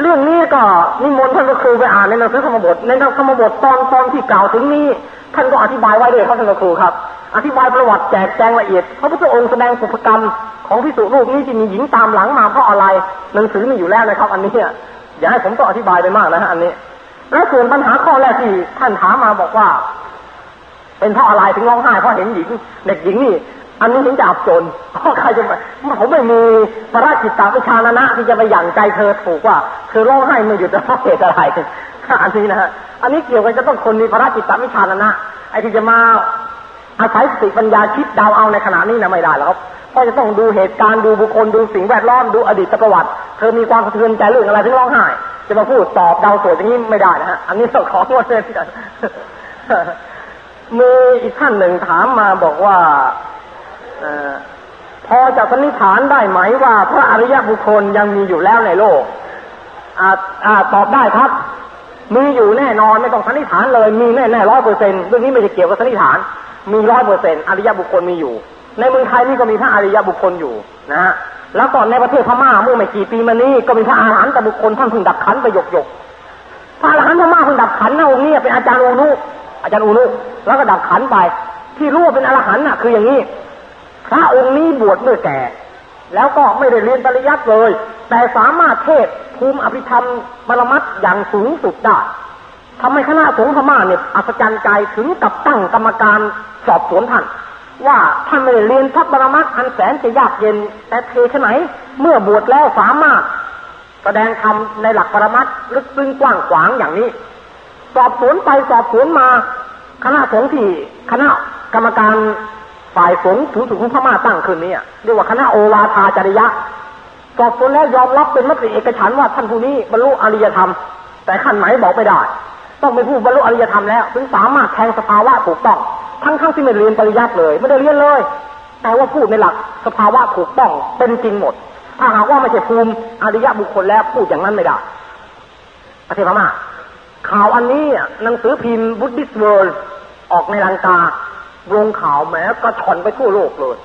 เรื่องนี้ก็นิมนต์ท่านก็ครูไปอ่านในหนังสือธรรมบทในธรรมบทตอนตอนที่กล่าวถึงนี้ ท่านก็อธิบายไว้เลยครับท่านครูครับ อธิบายประวัติแจกแจงละเอียด พระพุทธองค์แสดงปุพกรรมของพิสุรูปนี้ที่มีหญิงตามหลังมาเพราะอะไร หนังสือมีอยู่แล้วนะครับ อันนี้อย่าให้ผมต้องอธิบายไปมากนะฮะอันนี้ แล้วส่วนปัญหาข้อแรกที่ท่านถามมาบอกว่า เป็นเพราะอะไรถึงร้องไห้เพราะเห็นหญิง เด็กหญิงนี่ อันนี้ถึงจะอับจนเพราะใครจะผมไม่มีพระราชิตาวิชานะที่จะไปหยั่งใจเธอถูกว่าเธอร้องไห้ไม่หยุดเพราะเหตุอะไรอันนี้นะฮะอันนี้เกี่ยวกันจะต้องคนมีพระราชิตาวิชานะนะไอ้ที่จะมา อาศัยสติปัญญาคิดดาวเอาในขณะนี้นะไม่ได้แล้วครับเพราะจะต้องดูเหตุการณ์ดูบุคคลดูสิ่งแวดล้อมดูอดีตประวัติ เธอมีความสะเทือนใจเรื่องอะไรถึงร้องไห้จะมาพูดตอบดาวสวยอย่างนี้ไม่ได้นะฮะอันนี้ต้องของดเลยกันมีอีกท่านหนึ่งถามมาบอกว่าอพอจะสันนิษฐานได้ไหมว่าพระอริยบุคคลยังมีอยู่แล้วในโลกอาอาตอบได้ครับ มีอยู่แน่นอนไม่ต้องสันนิษฐานเลยมีแน่แน่ร้อยเปอร์เซ็นต์เรื่องนี้ไม่จะเกี่ยวกับสันนิษฐาน มีร้อยเปอร์เซ็นอริยบุคคลมีอยู่ ในเมืองไทยนี่ก็มีพระอริยบุคคลอยู่นะฮะแล้วก่อนในประเทศพม่าเมื่อไม่กี่ปีมานี้ก็มีพระอาหารหันต์บุคคลท่านพึ่งดับขันไปหยกหยกพระอารหันต์พม่าพึ่งดับขันนะองค์นี้เป็นอาจารย์อูนุอาจารย์อูนุแล้วก็ดับขันไป ที่รู้ว่าเป็นอรหันต์น่ะ คืออย่างนี้ พระองค์นี้บวชเมื่อแก่ แล้วก็ไม่ได้เรียนปริยัติเลย แต่สามารถเทศภูมิอภิธรรมบรมัตอย่างสูงสุดได้ ทำให้คณะสงฆ์พม่าเนี่ยอัศจรรย์ใจถึงกับตั้งกรรมการสอบสวนท่าน ว่าท่านไม่ได้เรียนพระบรมัตอันแสนจะยากเย็น แต่เทชไหน เมื่อบวชแล้วสามารถ แสดงธรรมในหลักปรมัตลึกซึ้งกว้างขวางอย่างนี้ สอบสวนไปสอบสวนมา คณะสงฆ์ที่คณะกรรมการฝ่ายสงฆ์สูงสุดของพม่าตั้งขึ้นนี้เรียกว่าคณะโอวาทาจริยะสอบสวนแล้วยอมรับเป็นมติเอกฉันว่าท่านผู้นี้บรรลุอริยธรรม แต่ขั้นไหนบอกไม่ได้ ต้องเป็นผู้บรรลุอริยธรรมแล้ว ถึงสามารถแทงสภาวะถูกต้อง ทั้งทั้งที่ไม่เรียนปริยัติเลย ไม่ได้เรียนเลย แต่ว่าพูดในหลักสภาวะถูกต้องเป็นจริงหมด ถ้าหากว่าไม่ใช่ภูมิอริยบุคคลแล้วพูดอย่างนั้นไม่ได้ประเทศพม่าข่าวอันนี้หนังสือพิมพ์บุ d ดิสเวิร์ออกในลังกาลงข่าวแหมกระฉ่อนไปทั่วโลกเลย